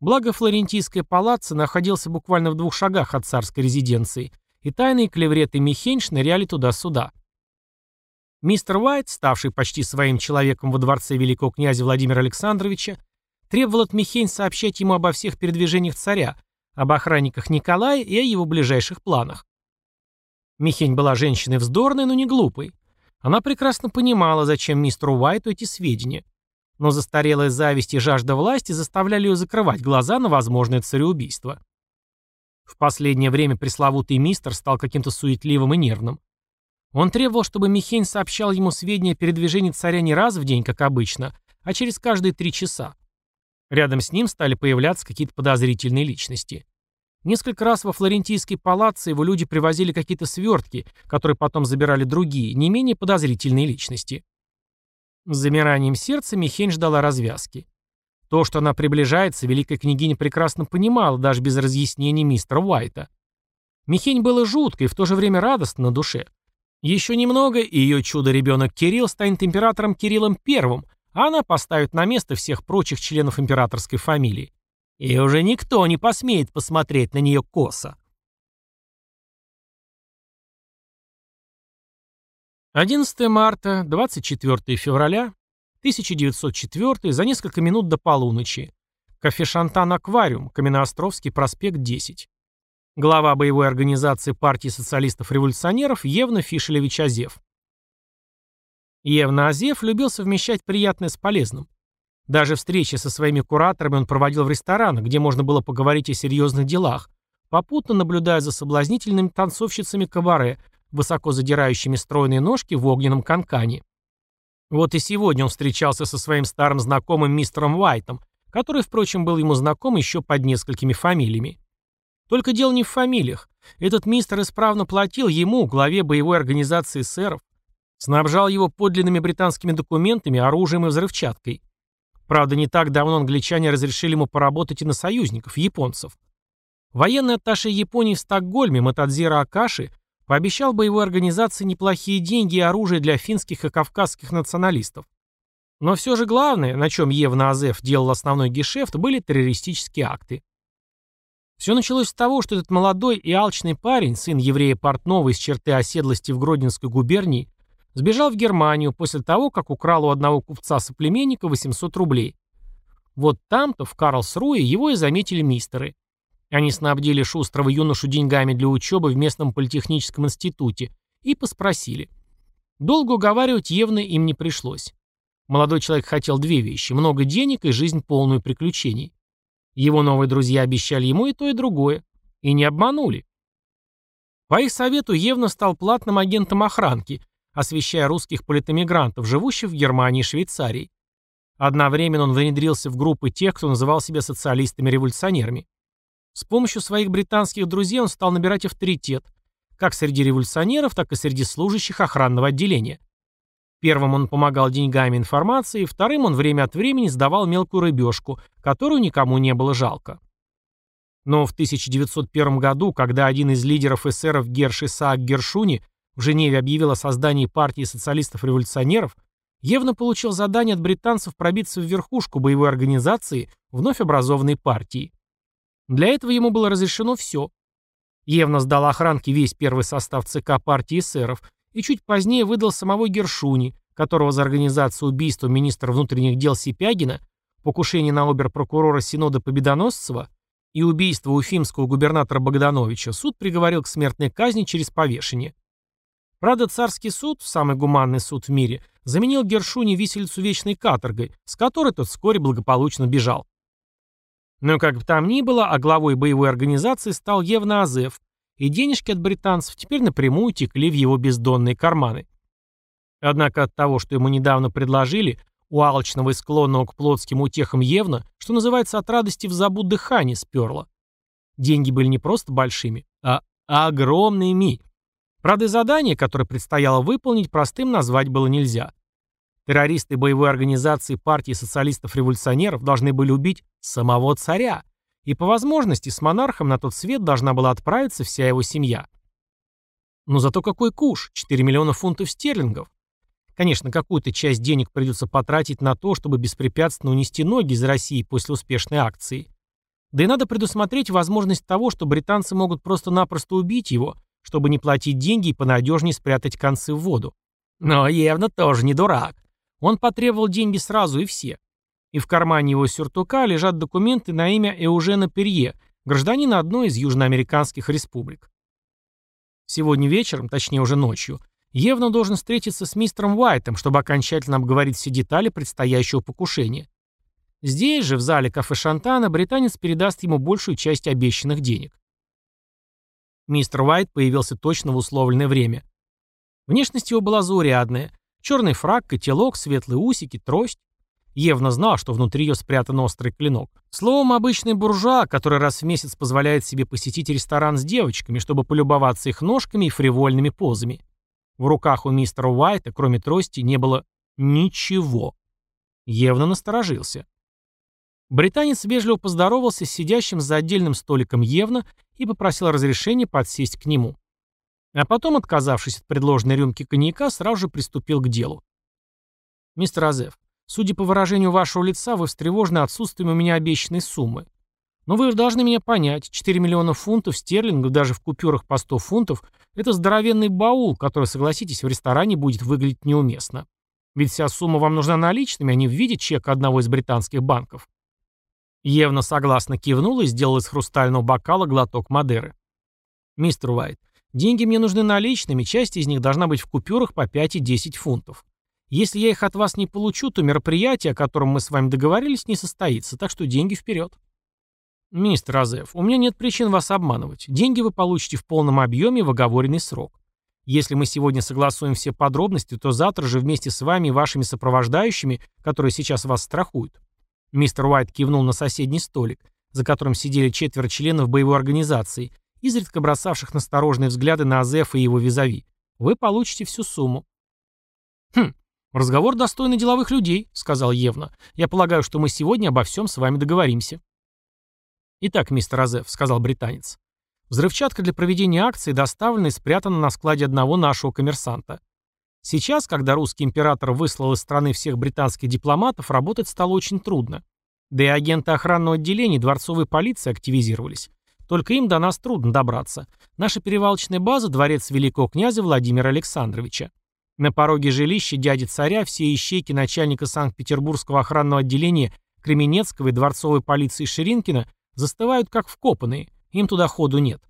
S1: Благо Флорентийское палаццо находился буквально в двух шагах от царской резиденции, и тайные клевреты Михень шныряли туда-сюда. Мистер Уайт, ставший почти своим человеком во дворце великого князя Владимира Александровича, требовал от Михень сообщать ему обо всех передвижениях царя, об охранниках Николая и о его ближайших планах. Михень была женщиной вздорной, но не глупой. Она прекрасно понимала, зачем мистеру Уайту эти сведения. Но застарелая зависть и жажда власти заставляли ее закрывать глаза на возможное цареубийство. В последнее время пресловутый мистер стал каким-то суетливым и нервным. Он требовал, чтобы Михень сообщал ему сведения о передвижении царя не раз в день, как обычно, а через каждые три часа. Рядом с ним стали появляться какие-то подозрительные личности. Несколько раз во флорентийской палаце его люди привозили какие-то свертки, которые потом забирали другие, не менее подозрительные личности. С замиранием сердца Михень ждала развязки. То, что она приближается, великая княгиня прекрасно понимала, даже без разъяснений мистера Уайта. Михень было жутко и в то же время радостно на душе. Еще немного, и ее чудо-ребенок Кирилл станет императором Кириллом Первым, а она поставит на место всех прочих членов императорской фамилии. И уже никто не посмеет посмотреть на нее косо. 11 марта, 24 февраля 1904, за несколько минут до полуночи. Кафе «Шантан Аквариум», Каменноостровский проспект, 10. Глава боевой организации партии социалистов-революционеров Евна Фишелевич Азев. Евна Азев любил совмещать приятное с полезным. Даже встречи со своими кураторами он проводил в ресторанах, где можно было поговорить о серьезных делах, попутно наблюдая за соблазнительными танцовщицами кабаре, высоко задирающими стройные ножки в огненном канкане. Вот и сегодня он встречался со своим старым знакомым мистером Уайтом, который, впрочем, был ему знаком еще под несколькими фамилиями. Только дело не в фамилиях. Этот мистер исправно платил ему, главе боевой организации сэров, Снабжал его подлинными британскими документами, оружием и взрывчаткой. Правда, не так давно англичане разрешили ему поработать и на союзников, японцев. Военный атташе Японии в Стокгольме Матадзира Акаши пообещал боевой организации неплохие деньги и оружие для финских и кавказских националистов. Но все же главное, на чем Евна Азеф делал основной гешефт, были террористические акты. Все началось с того, что этот молодой и алчный парень, сын еврея Портнова из черты оседлости в Гродненской губернии, сбежал в Германию после того, как украл у одного купца-соплеменника 800 рублей. Вот там-то, в Карлсруе, его и заметили мистеры. Они снабдили шустрого юношу деньгами для учебы в местном политехническом институте и поспросили. Долго уговаривать Евны им не пришлось. Молодой человек хотел две вещи – много денег и жизнь полную приключений. Его новые друзья обещали ему и то, и другое. И не обманули. По их совету Евна стал платным агентом охранки, освещая русских политэмигрантов, живущих в Германии и Швейцарии. Одновременно он внедрился в группы тех, кто называл себя социалистами-революционерами. С помощью своих британских друзей он стал набирать авторитет, как среди революционеров, так и среди служащих охранного отделения. Первым он помогал деньгами и информацией, вторым он время от времени сдавал мелкую рыбешку, которую никому не было жалко. Но в 1901 году, когда один из лидеров эсеров Герш Исаак Гершуни в Женеве объявил о создании партии социалистов-революционеров, Евна получил задание от британцев пробиться в верхушку боевой организации вновь образованной партии. Для этого ему было разрешено все. Евна сдал охранке весь первый состав ЦК партии эсеров и чуть позднее выдал самого Гершуни, которого за организацию убийства министра внутренних дел Сипягина, покушение на обер-прокурора Синода Победоносцева и убийство уфимского губернатора Богдановича суд приговорил к смертной казни через повешение. Правда, царский суд, самый гуманный суд в мире, заменил Гершуни виселицу вечной каторгой, с которой тот вскоре благополучно бежал. Но как бы там ни было, а главой боевой организации стал Евна Азеф, и денежки от британцев теперь напрямую текли в его бездонные карманы. Однако от того, что ему недавно предложили, у алчного и склонного к плотским утехам Евна, что называется, от радости в забуд дыхание сперло. Деньги были не просто большими, а огромными. Правда, задание, которое предстояло выполнить, простым назвать было нельзя. Террористы боевой организации партии социалистов-революционеров должны были убить самого царя, и по возможности с монархом на тот свет должна была отправиться вся его семья. Но зато какой куш, 4 миллиона фунтов стерлингов. Конечно, какую-то часть денег придется потратить на то, чтобы беспрепятственно унести ноги из России после успешной акции. Да и надо предусмотреть возможность того, что британцы могут просто-напросто убить его, чтобы не платить деньги и понадежнее спрятать концы в воду. Но Евна тоже не дурак. Он потребовал деньги сразу и все и в кармане его сюртука лежат документы на имя Эужена Перье, гражданина одной из южноамериканских республик. Сегодня вечером, точнее уже ночью, Евна должен встретиться с мистером Уайтом, чтобы окончательно обговорить все детали предстоящего покушения. Здесь же, в зале кафе Шантана, британец передаст ему большую часть обещанных денег. Мистер Уайт появился точно в условленное время. Внешность его была заурядная. Черный фрак, котелок, светлые усики, трость. Евна знал, что внутри ее спрятан острый клинок. Словом, обычный буржуа, который раз в месяц позволяет себе посетить ресторан с девочками, чтобы полюбоваться их ножками и фривольными позами. В руках у мистера Уайта, кроме трости, не было ничего. Евна насторожился. Британец вежливо поздоровался с сидящим за отдельным столиком Евна и попросил разрешения подсесть к нему. А потом, отказавшись от предложенной рюмки коньяка, сразу же приступил к делу. «Мистер Азеф, Судя по выражению вашего лица, вы встревожены отсутствием у меня обещанной суммы. Но вы должны меня понять, 4 миллиона фунтов стерлингов даже в купюрах по 100 фунтов – это здоровенный баул, который, согласитесь, в ресторане будет выглядеть неуместно. Ведь вся сумма вам нужна наличными, а не в виде чека одного из британских банков. Евна согласно кивнула и сделала из хрустального бокала глоток Мадеры. «Мистер Уайт, деньги мне нужны наличными, часть из них должна быть в купюрах по 5 и 10 фунтов. Если я их от вас не получу, то мероприятие, о котором мы с вами договорились, не состоится, так что деньги вперед. Мистер Азеф, у меня нет причин вас обманывать. Деньги вы получите в полном объеме в оговоренный срок. Если мы сегодня согласуем все подробности, то завтра же вместе с вами и вашими сопровождающими, которые сейчас вас страхуют. Мистер Уайт кивнул на соседний столик, за которым сидели четверо членов боевой организации, изредка бросавших настороженные взгляды на Азефа и его визави. Вы получите всю сумму. Хм, «Разговор достойный деловых людей», — сказал Евна. «Я полагаю, что мы сегодня обо всем с вами договоримся». «Итак, мистер Азеф», — сказал британец. «Взрывчатка для проведения акции доставлена и спрятана на складе одного нашего коммерсанта. Сейчас, когда русский император выслал из страны всех британских дипломатов, работать стало очень трудно. Да и агенты охранного отделения дворцовой полиции активизировались. Только им до нас трудно добраться. Наша перевалочная база – дворец великого князя Владимира Александровича. На пороге жилища дяди царя все ищейки начальника Санкт-Петербургского охранного отделения Кременецкого и дворцовой полиции Ширинкина застывают как вкопанные, им туда ходу нет.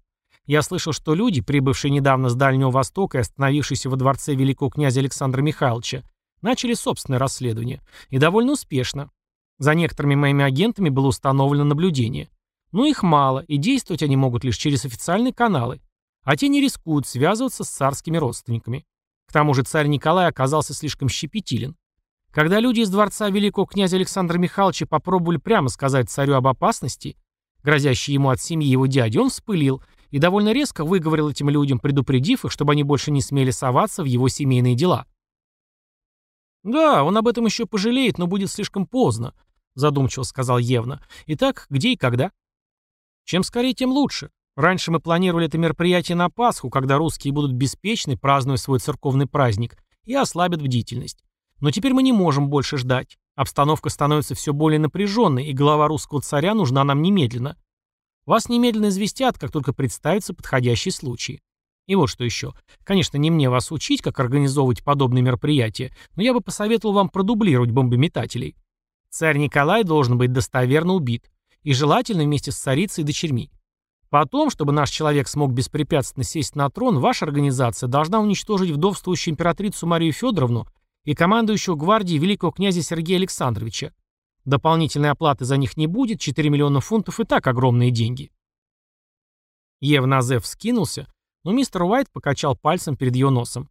S1: Я слышал, что люди, прибывшие недавно с Дальнего Востока и остановившиеся во дворце великого князя Александра Михайловича, начали собственное расследование. И довольно успешно. За некоторыми моими агентами было установлено наблюдение. Но их мало, и действовать они могут лишь через официальные каналы. А те не рискуют связываться с царскими родственниками. К тому же царь Николай оказался слишком щепетилен. Когда люди из дворца великого князя Александра Михайловича попробовали прямо сказать царю об опасности, грозящей ему от семьи его дяди, он вспылил и довольно резко выговорил этим людям, предупредив их, чтобы они больше не смели соваться в его семейные дела. «Да, он об этом еще пожалеет, но будет слишком поздно», задумчиво сказал Евна. «Итак, где и когда?» «Чем скорее, тем лучше. Раньше мы планировали это мероприятие на Пасху, когда русские будут беспечны, празднуя свой церковный праздник, и ослабят бдительность. Но теперь мы не можем больше ждать. Обстановка становится все более напряженной, и голова русского царя нужна нам немедленно. Вас немедленно известят, как только представится подходящий случай. И вот что еще. Конечно, не мне вас учить, как организовывать подобные мероприятия, но я бы посоветовал вам продублировать бомбометателей. Царь Николай должен быть достоверно убит, и желательно вместе с царицей и дочерьми. Потом, чтобы наш человек смог беспрепятственно сесть на трон, ваша организация должна уничтожить вдовствующую императрицу Марию Федоровну и командующего гвардии великого князя Сергея Александровича. Дополнительной оплаты за них не будет, 4 миллиона фунтов и так огромные деньги. Евназев скинулся, но мистер Уайт покачал пальцем перед ее носом.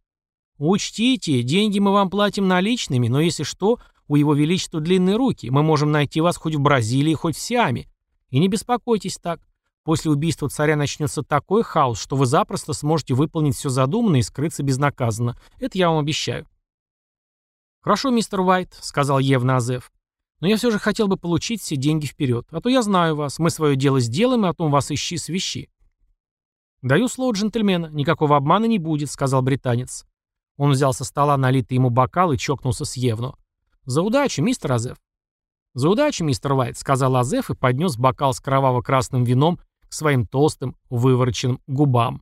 S1: «Учтите, деньги мы вам платим наличными, но если что, у его величества длинные руки, мы можем найти вас хоть в Бразилии, хоть в Сиаме. И не беспокойтесь так. После убийства царя начнется такой хаос, что вы запросто сможете выполнить все задуманное и скрыться безнаказанно. Это я вам обещаю». «Хорошо, мистер Уайт», — сказал Евназев. Но я все же хотел бы получить все деньги вперед. А то я знаю вас. Мы свое дело сделаем, а потом вас ищи свищи. «Даю слово джентльмена. Никакого обмана не будет», — сказал британец. Он взял со стола налитый ему бокал и чокнулся с Евно. «За удачу, мистер Азеф». «За удачу, мистер Уайт», — сказал Азеф и поднес бокал с кроваво-красным вином к своим толстым, вывороченным губам.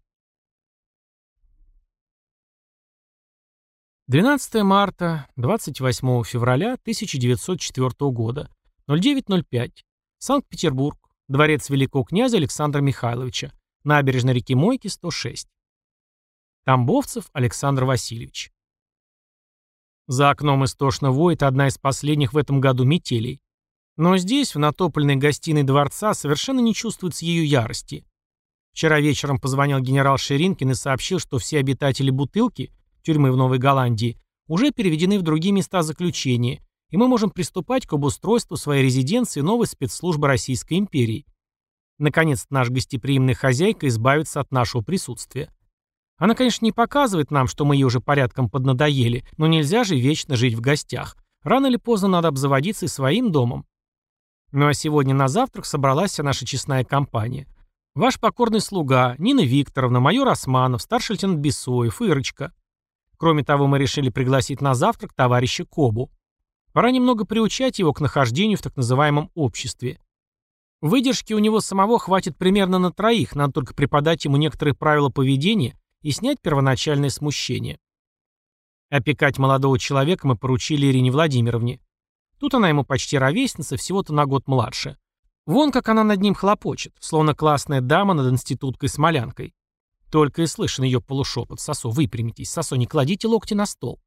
S1: 12 марта, 28 февраля 1904 года, 09.05. Санкт-Петербург. Дворец великого князя Александра Михайловича. Набережная реки Мойки, 106. Тамбовцев Александр Васильевич. За окном истошно воет одна из последних в этом году метелей. Но здесь, в натопленной гостиной дворца, совершенно не чувствуется ее ярости. Вчера вечером позвонил генерал Ширинкин и сообщил, что все обитатели бутылки – тюрьмы в Новой Голландии, уже переведены в другие места заключения, и мы можем приступать к обустройству своей резиденции новой спецслужбы Российской империи. Наконец, наш гостеприимный хозяйка избавится от нашего присутствия. Она, конечно, не показывает нам, что мы ей уже порядком поднадоели, но нельзя же вечно жить в гостях. Рано или поздно надо обзаводиться и своим домом. Ну а сегодня на завтрак собралась вся наша честная компания. Ваш покорный слуга, Нина Викторовна, майор Османов, старший лейтенант Бесоев, Ирочка. Кроме того, мы решили пригласить на завтрак товарища Кобу. Пора немного приучать его к нахождению в так называемом обществе. Выдержки у него самого хватит примерно на троих, надо только преподать ему некоторые правила поведения и снять первоначальное смущение. Опекать молодого человека мы поручили Ирине Владимировне. Тут она ему почти ровесница, всего-то на год младше. Вон как она над ним хлопочет, словно классная дама над институткой-смолянкой. Только и слышен ее полушепот. «Сосо, выпрямитесь. Сосо, не кладите локти на стол».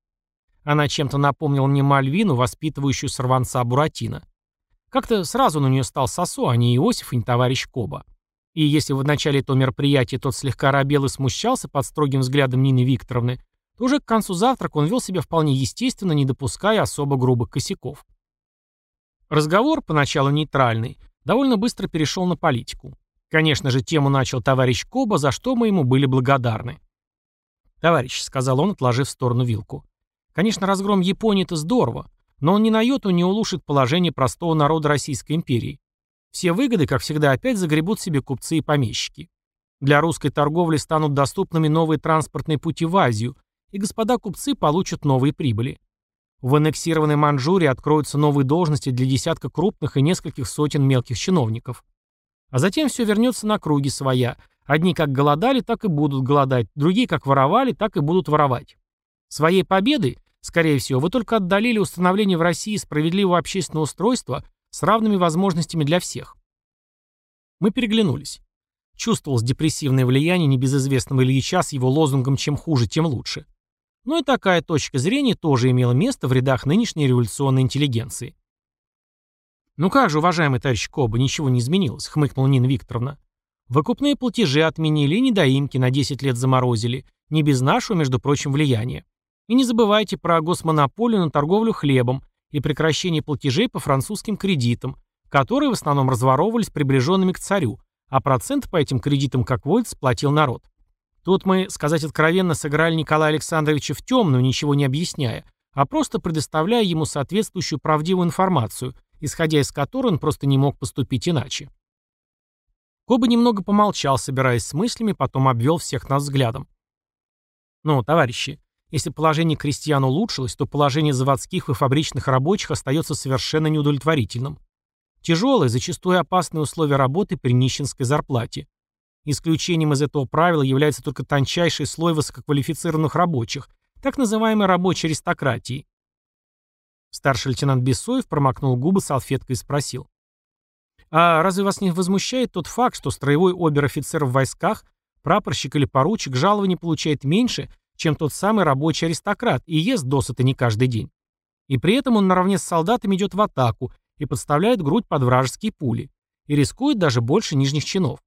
S1: Она чем-то напомнила мне Мальвину, воспитывающую сорванца Буратино. Как-то сразу на нее стал Сосо, а не Иосиф и не товарищ Коба. И если в начале этого мероприятия тот слегка робел и смущался под строгим взглядом Нины Викторовны, то уже к концу завтрака он вел себя вполне естественно, не допуская особо грубых косяков. Разговор, поначалу нейтральный, довольно быстро перешел на политику. Конечно же, тему начал товарищ Коба, за что мы ему были благодарны. «Товарищ», — сказал он, отложив в сторону вилку, — «конечно, разгром Японии — это здорово, но он ни на йоту не улучшит положение простого народа Российской империи. Все выгоды, как всегда, опять загребут себе купцы и помещики. Для русской торговли станут доступными новые транспортные пути в Азию, и господа купцы получат новые прибыли. В аннексированной Манчжурии откроются новые должности для десятка крупных и нескольких сотен мелких чиновников. А затем все вернется на круги своя. Одни как голодали, так и будут голодать, другие как воровали, так и будут воровать. Своей победой, скорее всего, вы только отдалили установление в России справедливого общественного устройства с равными возможностями для всех. Мы переглянулись. Чувствовалось депрессивное влияние небезызвестного Ильича с его лозунгом «чем хуже, тем лучше». Но и такая точка зрения тоже имела место в рядах нынешней революционной интеллигенции. «Ну как же, уважаемый товарищ Коба, ничего не изменилось», — хмыкнула Нина Викторовна. «Выкупные платежи отменили, недоимки на 10 лет заморозили, не без нашего, между прочим, влияния. И не забывайте про госмонополию на торговлю хлебом и прекращение платежей по французским кредитам, которые в основном разворовывались приближенными к царю, а процент по этим кредитам, как водится, платил народ. Тут мы, сказать откровенно, сыграли Николая Александровича в темную, ничего не объясняя, а просто предоставляя ему соответствующую правдивую информацию, исходя из которой он просто не мог поступить иначе. Коба немного помолчал, собираясь с мыслями, потом обвел всех нас взглядом. «Ну, товарищи, если положение крестьян улучшилось, то положение заводских и фабричных рабочих остается совершенно неудовлетворительным. Тяжелые, зачастую опасные условия работы при нищенской зарплате. Исключением из этого правила является только тончайший слой высококвалифицированных рабочих, так называемой рабочей аристократии. Старший лейтенант Бессоев промокнул губы салфеткой и спросил. «А разве вас не возмущает тот факт, что строевой обер-офицер в войсках, прапорщик или поручик жалования получает меньше, чем тот самый рабочий аристократ и ест досыта не каждый день? И при этом он наравне с солдатами идет в атаку, и подставляет грудь под вражеские пули. И рискует даже больше нижних чинов.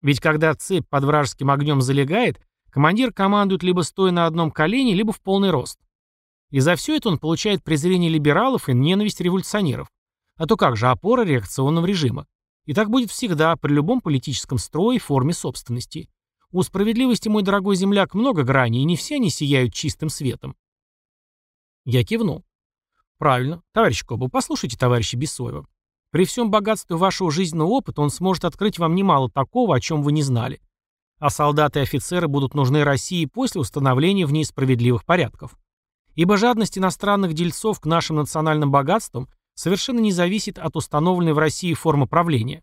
S1: Ведь когда цепь под вражеским огнем залегает, командир командует либо стоя на одном колене, либо в полный рост. И за все это он получает презрение либералов и ненависть революционеров. А то как же опора реакционного режима? И так будет всегда, при любом политическом строе и форме собственности. У справедливости, мой дорогой земляк, много граней, и не все они сияют чистым светом. Я кивнул. Правильно. Товарищ Коба, послушайте товарища Бессоева. При всем богатстве вашего жизненного опыта он сможет открыть вам немало такого, о чем вы не знали. А солдаты и офицеры будут нужны России после установления в ней справедливых порядков. Ибо жадность иностранных дельцов к нашим национальным богатствам совершенно не зависит от установленной в России формы правления.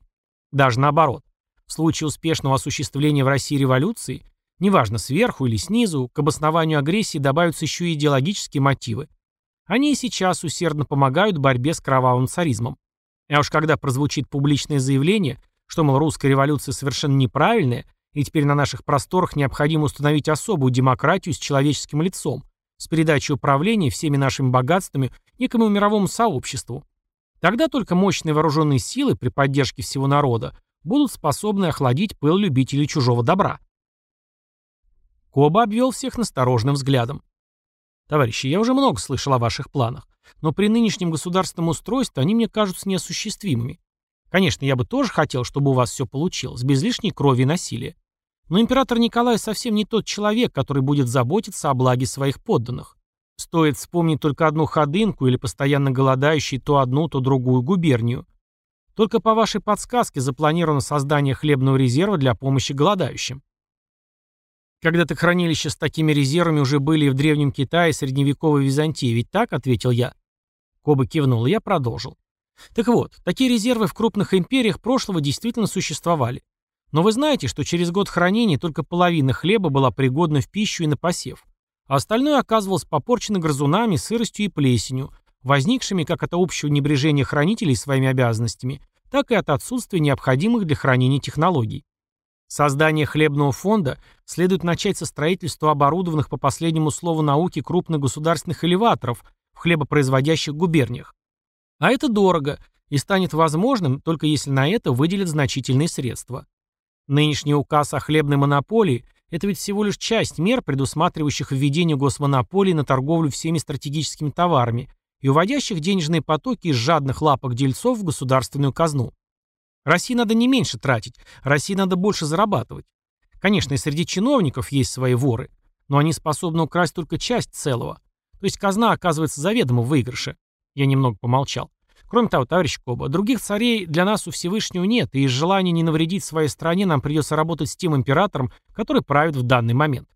S1: Даже наоборот. В случае успешного осуществления в России революции, неважно сверху или снизу, к обоснованию агрессии добавятся еще и идеологические мотивы. Они и сейчас усердно помогают борьбе с кровавым царизмом. А уж когда прозвучит публичное заявление, что, мол, русская революция совершенно неправильная, и теперь на наших просторах необходимо установить особую демократию с человеческим лицом, с передачей управления всеми нашими богатствами некому мировому сообществу. Тогда только мощные вооруженные силы при поддержке всего народа будут способны охладить пыл любителей чужого добра. Коба обвел всех настороженным взглядом. Товарищи, я уже много слышал о ваших планах, но при нынешнем государственном устройстве они мне кажутся неосуществимыми. Конечно, я бы тоже хотел, чтобы у вас все получилось, без лишней крови и насилия. Но император Николай совсем не тот человек, который будет заботиться о благе своих подданных. Стоит вспомнить только одну ходынку или постоянно голодающий то одну, то другую губернию. Только по вашей подсказке запланировано создание хлебного резерва для помощи голодающим. Когда-то хранилища с такими резервами уже были и в Древнем Китае, и Средневековой Византии, ведь так?» — ответил я. Коба кивнул, и я продолжил. Так вот, такие резервы в крупных империях прошлого действительно существовали. Но вы знаете, что через год хранения только половина хлеба была пригодна в пищу и на посев, а остальное оказывалось попорчено грызунами, сыростью и плесенью, возникшими как от общего небрежения хранителей своими обязанностями, так и от отсутствия необходимых для хранения технологий. Создание хлебного фонда следует начать со строительства оборудованных по последнему слову науки крупных государственных элеваторов в хлебопроизводящих губерниях. А это дорого и станет возможным, только если на это выделят значительные средства. Нынешний указ о хлебной монополии – это ведь всего лишь часть мер, предусматривающих введение госмонополии на торговлю всеми стратегическими товарами и уводящих денежные потоки из жадных лапок дельцов в государственную казну. России надо не меньше тратить, России надо больше зарабатывать. Конечно, и среди чиновников есть свои воры, но они способны украсть только часть целого. То есть казна оказывается заведомо в выигрыше. Я немного помолчал. Кроме того, товарищ Коба, других царей для нас у Всевышнего нет, и из желания не навредить своей стране нам придется работать с тем императором, который правит в данный момент.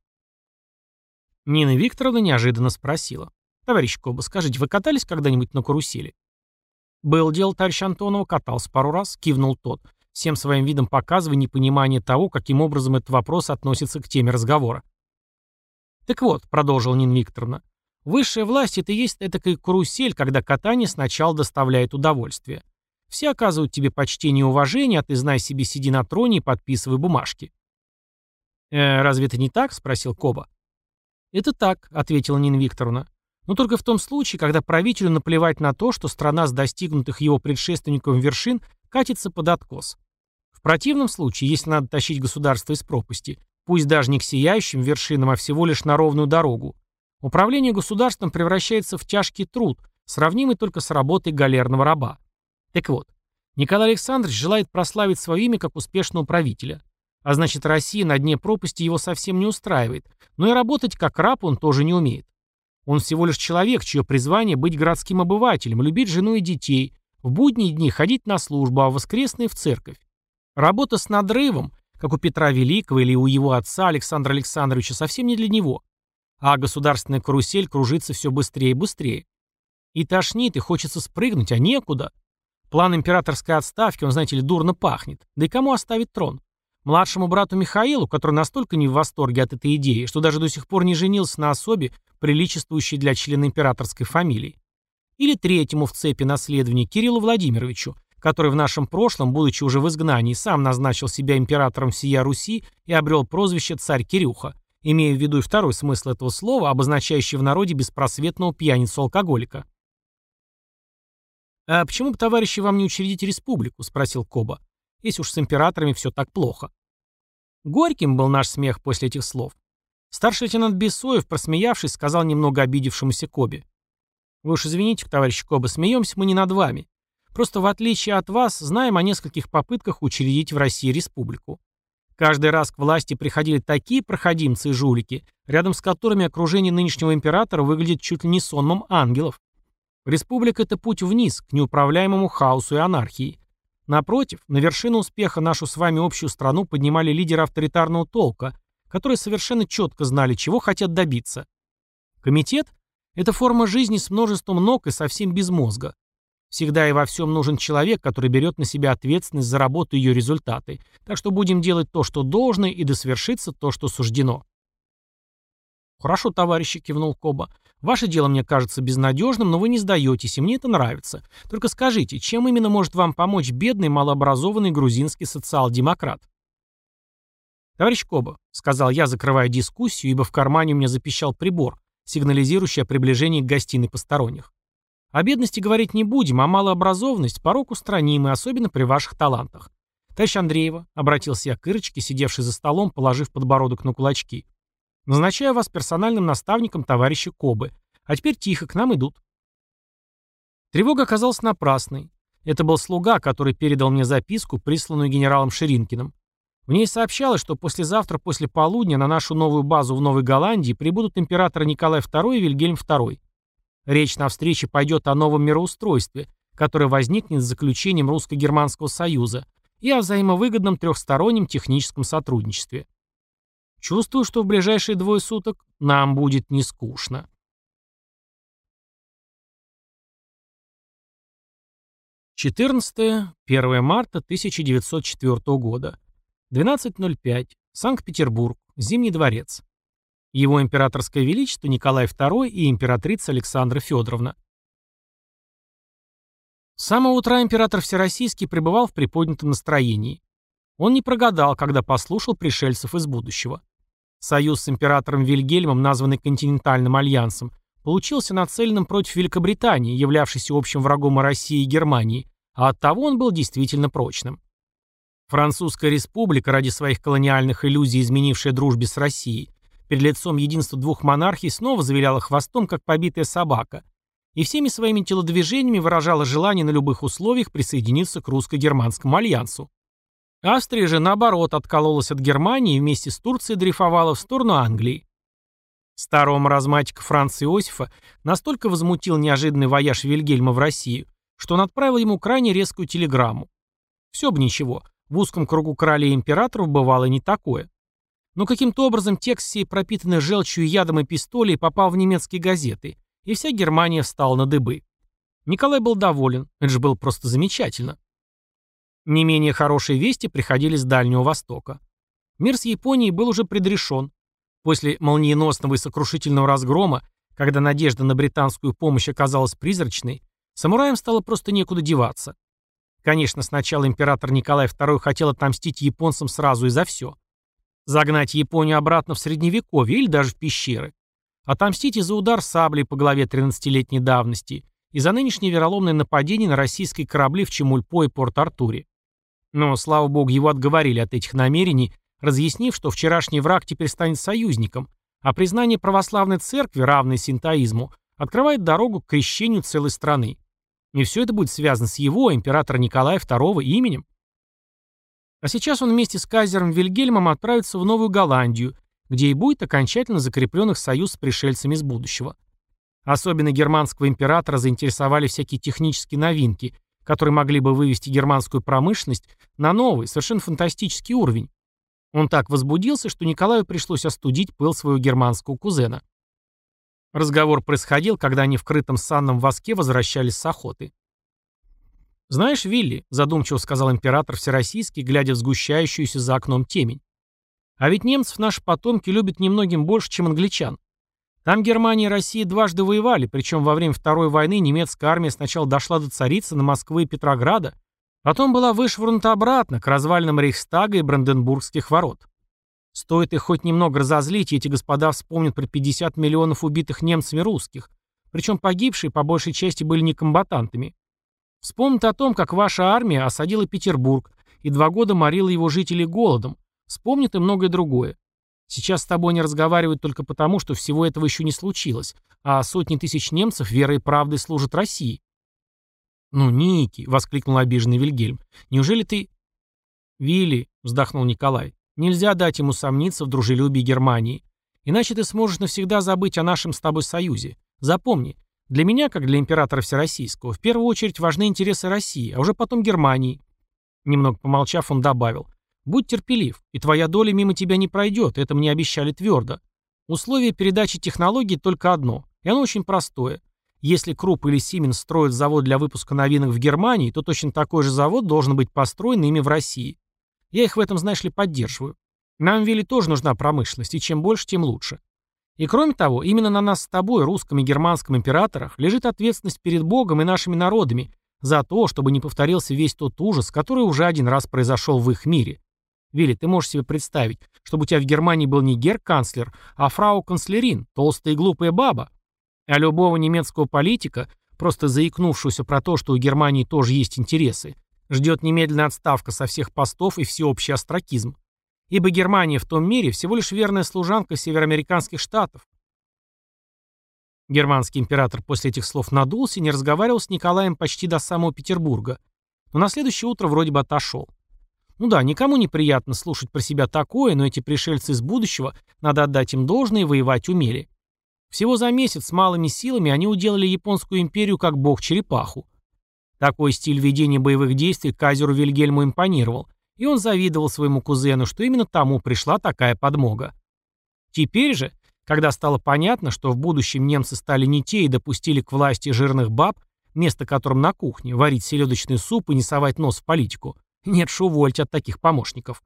S1: Нина Викторовна неожиданно спросила. «Товарищ Коба, скажите, вы катались когда-нибудь на карусели?» «Был дело, товарищ Антонова, катался пару раз», — кивнул тот, всем своим видом показывая непонимание того, каким образом этот вопрос относится к теме разговора. «Так вот», — продолжила Нина Викторовна, — «высшая власть — это и есть этакая карусель, когда катание сначала доставляет удовольствие. Все оказывают тебе почтение и уважение, а ты, знай себе, сиди на троне и подписывай бумажки». «Э, «Разве это не так?» — спросил Коба. «Это так», — ответила Нина Викторовна. «Но только в том случае, когда правителю наплевать на то, что страна с достигнутых его предшественником вершин катится под откос. В противном случае, если надо тащить государство из пропасти, Пусть даже не к сияющим вершинам, а всего лишь на ровную дорогу. Управление государством превращается в тяжкий труд, сравнимый только с работой галерного раба. Так вот, Николай Александрович желает прославить свое имя как успешного правителя. А значит, Россия на дне пропасти его совсем не устраивает, но и работать как раб он тоже не умеет. Он всего лишь человек, чье призвание быть городским обывателем, любить жену и детей, в будние дни ходить на службу, а в воскресные в церковь. Работа с надрывом, как у Петра Великого или у его отца Александра Александровича, совсем не для него. А государственная карусель кружится все быстрее и быстрее. И тошнит, и хочется спрыгнуть, а некуда. План императорской отставки, он, знаете ли, дурно пахнет. Да и кому оставить трон? Младшему брату Михаилу, который настолько не в восторге от этой идеи, что даже до сих пор не женился на особе, приличествующей для члена императорской фамилии. Или третьему в цепи наследования Кириллу Владимировичу, который в нашем прошлом, будучи уже в изгнании, сам назначил себя императором всея Руси и обрел прозвище «Царь Кирюха», имея в виду и второй смысл этого слова, обозначающий в народе беспросветного пьяницу-алкоголика. «А почему бы, товарищи, вам не учредить республику?» — спросил Коба. «Если уж с императорами все так плохо». Горьким был наш смех после этих слов. Старший лейтенант Бесоев, просмеявшись, сказал немного обидевшемуся Кобе. «Вы уж извините, товарищ Коба, смеемся мы не над вами. Просто в отличие от вас, знаем о нескольких попытках учредить в России республику. Каждый раз к власти приходили такие проходимцы и жулики, рядом с которыми окружение нынешнего императора выглядит чуть ли не сонмом ангелов. Республика – это путь вниз, к неуправляемому хаосу и анархии. Напротив, на вершину успеха нашу с вами общую страну поднимали лидеры авторитарного толка, которые совершенно четко знали, чего хотят добиться. Комитет – это форма жизни с множеством ног и совсем без мозга. Всегда и во всем нужен человек, который берет на себя ответственность за работу и ее результаты. Так что будем делать то, что должно, и досвершится то, что суждено. «Хорошо, товарищи», — кивнул Коба. «Ваше дело мне кажется безнадежным, но вы не сдаетесь, и мне это нравится. Только скажите, чем именно может вам помочь бедный, малообразованный грузинский социал-демократ?» «Товарищ Коба», — сказал я, закрывая дискуссию, ибо в кармане у меня запищал прибор, сигнализирующий о приближении к гостиной посторонних. О бедности говорить не будем, а малообразованность – порог устранимый, особенно при ваших талантах. Товарищ Андреева, обратился я к Ирочке, сидевшей за столом, положив подбородок на кулачки. Назначаю вас персональным наставником товарища Кобы. А теперь тихо, к нам идут. Тревога оказалась напрасной. Это был слуга, который передал мне записку, присланную генералом Ширинкиным. В ней сообщалось, что послезавтра после полудня на нашу новую базу в Новой Голландии прибудут император Николай II и Вильгельм II. Речь на встрече пойдет о новом мироустройстве, которое возникнет с заключением Русско-Германского союза и о взаимовыгодном трехстороннем техническом сотрудничестве. Чувствую, что в ближайшие двое суток нам будет не скучно. Четырнадцатое, 1 марта 1904 года. 12.05. Санкт-Петербург. Зимний дворец его императорское величество Николай II и императрица Александра Федоровна. С самого утра император Всероссийский пребывал в приподнятом настроении. Он не прогадал, когда послушал пришельцев из будущего. Союз с императором Вильгельмом, названный континентальным альянсом, получился нацеленным против Великобритании, являвшейся общим врагом России и Германии, а оттого он был действительно прочным. Французская республика, ради своих колониальных иллюзий, изменившая дружбе с Россией, перед лицом единства двух монархий снова завиляла хвостом, как побитая собака, и всеми своими телодвижениями выражала желание на любых условиях присоединиться к русско-германскому альянсу. Австрия же, наоборот, откололась от Германии и вместе с Турцией дрейфовала в сторону Англии. Старого маразматика Франца Иосифа настолько возмутил неожиданный вояж Вильгельма в Россию, что он отправил ему крайне резкую телеграмму. Все бы ничего, в узком кругу королей и императоров бывало не такое. Но каким-то образом текст сей пропитанный желчью, ядом и пистолей попал в немецкие газеты, и вся Германия встала на дыбы. Николай был доволен, это же было просто замечательно. Не менее хорошие вести приходили с Дальнего Востока. Мир с Японией был уже предрешен. После молниеносного и сокрушительного разгрома, когда надежда на британскую помощь оказалась призрачной, самураям стало просто некуда деваться. Конечно, сначала император Николай II хотел отомстить японцам сразу и за все. Загнать Японию обратно в Средневековье или даже в пещеры. Отомстить и за удар саблей по голове 13-летней давности, и за нынешнее вероломное нападение на российские корабли в Чемульпо и Порт-Артуре. Но, слава богу, его отговорили от этих намерений, разъяснив, что вчерашний враг теперь станет союзником, а признание православной церкви, равной синтоизму, открывает дорогу к крещению целой страны. И все это будет связано с его, императора Николая II, именем. А сейчас он вместе с кайзером Вильгельмом отправится в Новую Голландию, где и будет окончательно закреплен их союз с пришельцами из будущего. Особенно германского императора заинтересовали всякие технические новинки, которые могли бы вывести германскую промышленность на новый, совершенно фантастический уровень. Он так возбудился, что Николаю пришлось остудить пыл своего германского кузена. Разговор происходил, когда они в крытом санном воске возвращались с охоты. «Знаешь, Вилли», — задумчиво сказал император Всероссийский, глядя в сгущающуюся за окном темень, «а ведь немцев наши потомки любят немногим больше, чем англичан. Там Германия и Россия дважды воевали, причем во время Второй войны немецкая армия сначала дошла до Царицына, Москвы и Петрограда, потом была вышвырнута обратно, к развалинам Рейхстага и Бранденбургских ворот. Стоит их хоть немного разозлить, и эти господа вспомнят про 50 миллионов убитых немцами русских, причем погибшие по большей части были не комбатантами. Вспомнит о том, как ваша армия осадила Петербург и два года морила его жителей голодом. Вспомнит и многое другое. Сейчас с тобой не разговаривают только потому, что всего этого еще не случилось, а сотни тысяч немцев верой и правдой служат России. «Ну, Ники!» — воскликнул обиженный Вильгельм. «Неужели ты...» «Вилли!» — вздохнул Николай. «Нельзя дать ему сомниться в дружелюбии Германии. Иначе ты сможешь навсегда забыть о нашем с тобой союзе. Запомни, для меня, как для императора Всероссийского, в первую очередь важны интересы России, а уже потом Германии. Немного помолчав, он добавил. Будь терпелив, и твоя доля мимо тебя не пройдет, это мне обещали твердо. Условие передачи технологий только одно, и оно очень простое. Если Круп или Сименс строят завод для выпуска новинок в Германии, то точно такой же завод должен быть построен ими в России. Я их в этом, знаешь ли, поддерживаю. Нам, Вилли, тоже нужна промышленность, и чем больше, тем лучше. И кроме того, именно на нас с тобой, русском и германском императорах, лежит ответственность перед Богом и нашими народами за то, чтобы не повторился весь тот ужас, который уже один раз произошел в их мире. Вилли, ты можешь себе представить, чтобы у тебя в Германии был не гер-канцлер, а фрау-канцлерин, толстая и глупая баба. А любого немецкого политика, просто заикнувшегося про то, что у Германии тоже есть интересы, ждет немедленная отставка со всех постов и всеобщий остракизм. Ибо Германия в том мире всего лишь верная служанка североамериканских штатов. Германский император после этих слов надулся и не разговаривал с Николаем почти до самого Петербурга, но на следующее утро вроде бы отошел. Ну да, никому не приятно слушать про себя такое, но эти пришельцы из будущего, надо отдать им должное, воевать умели. Всего за месяц с малыми силами они уделали японскую империю как бог-черепаху. Такой стиль ведения боевых действий Казеру Вильгельму импонировал, и он завидовал своему кузену, что именно тому пришла такая подмога. Теперь же, когда стало понятно, что в будущем немцы стали не те и допустили к власти жирных баб, место которым на кухне, варить селедочный суп и не совать нос в политику, нет ж увольте от таких помощников.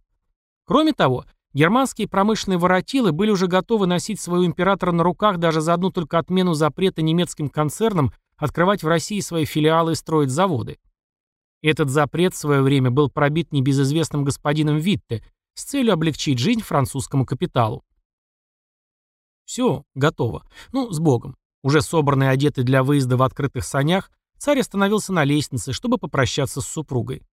S1: Кроме того, германские промышленные воротилы были уже готовы носить своего императора на руках даже за одну только отмену запрета немецким концернам открывать в России свои филиалы и строить заводы. Этот запрет в свое время был пробит небезызвестным господином Витте с целью облегчить жизнь французскому капиталу. Все, готово. Ну, с Богом. Уже собранный одетый для выезда в открытых санях, царь остановился на лестнице, чтобы попрощаться с супругой.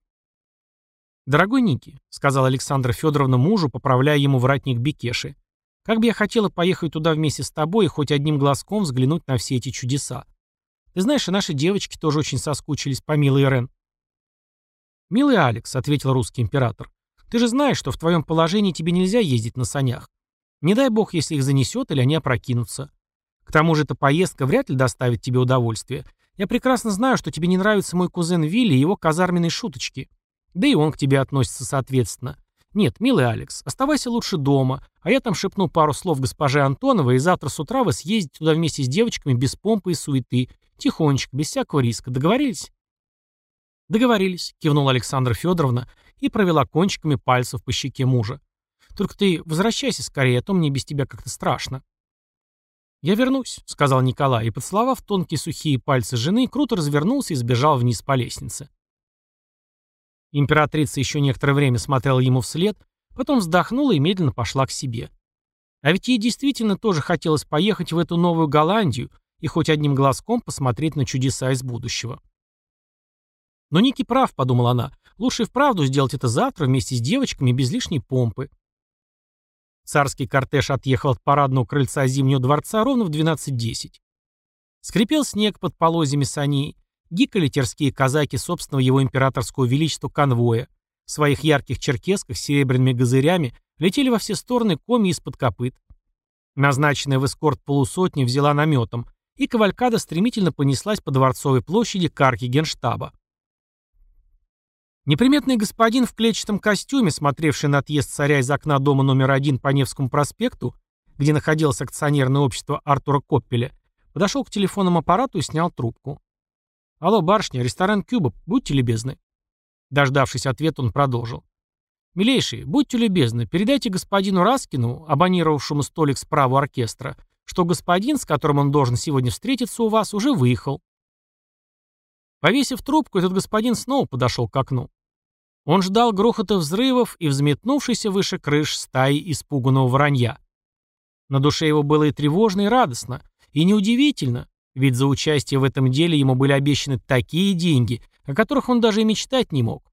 S1: «Дорогой Ники», — сказал Александра Федоровна мужу, поправляя ему воротник Бекеши, «как бы я хотела поехать туда вместе с тобой и хоть одним глазком взглянуть на все эти чудеса. Ты знаешь, и наши девочки тоже очень соскучились по милой Рен. «Милый Алекс», — ответил русский император, — «ты же знаешь, что в твоем положении тебе нельзя ездить на санях. Не дай бог, если их занесет или они опрокинутся. К тому же эта поездка вряд ли доставит тебе удовольствие. Я прекрасно знаю, что тебе не нравится мой кузен Вилли и его казарменные шуточки. Да и он к тебе относится соответственно. Нет, милый Алекс, оставайся лучше дома, а я там шепну пару слов госпоже Антоновой, и завтра с утра вы съездите туда вместе с девочками без помпы и суеты, тихонечко, без всякого риска. Договорились?» «Договорились», — кивнула Александра Федоровна и провела кончиками пальцев по щеке мужа. «Только ты возвращайся скорее, а то мне без тебя как-то страшно». «Я вернусь», — сказал Николай, и, поцеловав тонкие сухие пальцы жены, круто развернулся и сбежал вниз по лестнице. Императрица еще некоторое время смотрела ему вслед, потом вздохнула и медленно пошла к себе. А ведь ей действительно тоже хотелось поехать в эту новую Голландию и хоть одним глазком посмотреть на чудеса из будущего. «Но Ники прав», — подумала она, — «лучше и вправду сделать это завтра вместе с девочками без лишней помпы». Царский кортеж отъехал от парадного крыльца Зимнего дворца ровно в 12.10. Скрипел снег под полозьями саней, гикали терские казаки собственного его императорского величества конвоя. В своих ярких черкесках с серебряными газырями летели во все стороны коми из-под копыт. Назначенная в эскорт полусотни взяла наметом, и кавалькада стремительно понеслась по Дворцовой площади к арке генштаба. Неприметный господин в клетчатом костюме, смотревший на отъезд царя из окна дома номер один по Невскому проспекту, где находилось акционерное общество Артура Коппеля, подошел к телефонному аппарату и снял трубку. «Алло, барышня, ресторан Кюба, будьте любезны». Дождавшись ответа, он продолжил. «Милейший, будьте любезны, передайте господину Раскину, абонировавшему столик справа оркестра, что господин, с которым он должен сегодня встретиться у вас, уже выехал». Повесив трубку, этот господин снова подошел к окну. Он ждал грохота взрывов и взметнувшейся выше крыш стаи испуганного воронья. На душе его было и тревожно, и радостно, и неудивительно, ведь за участие в этом деле ему были обещаны такие деньги, о которых он даже и мечтать не мог.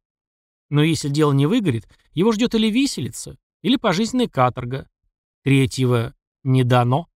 S1: Но если дело не выгорит, его ждет или виселица, или пожизненная каторга. Третьего не дано.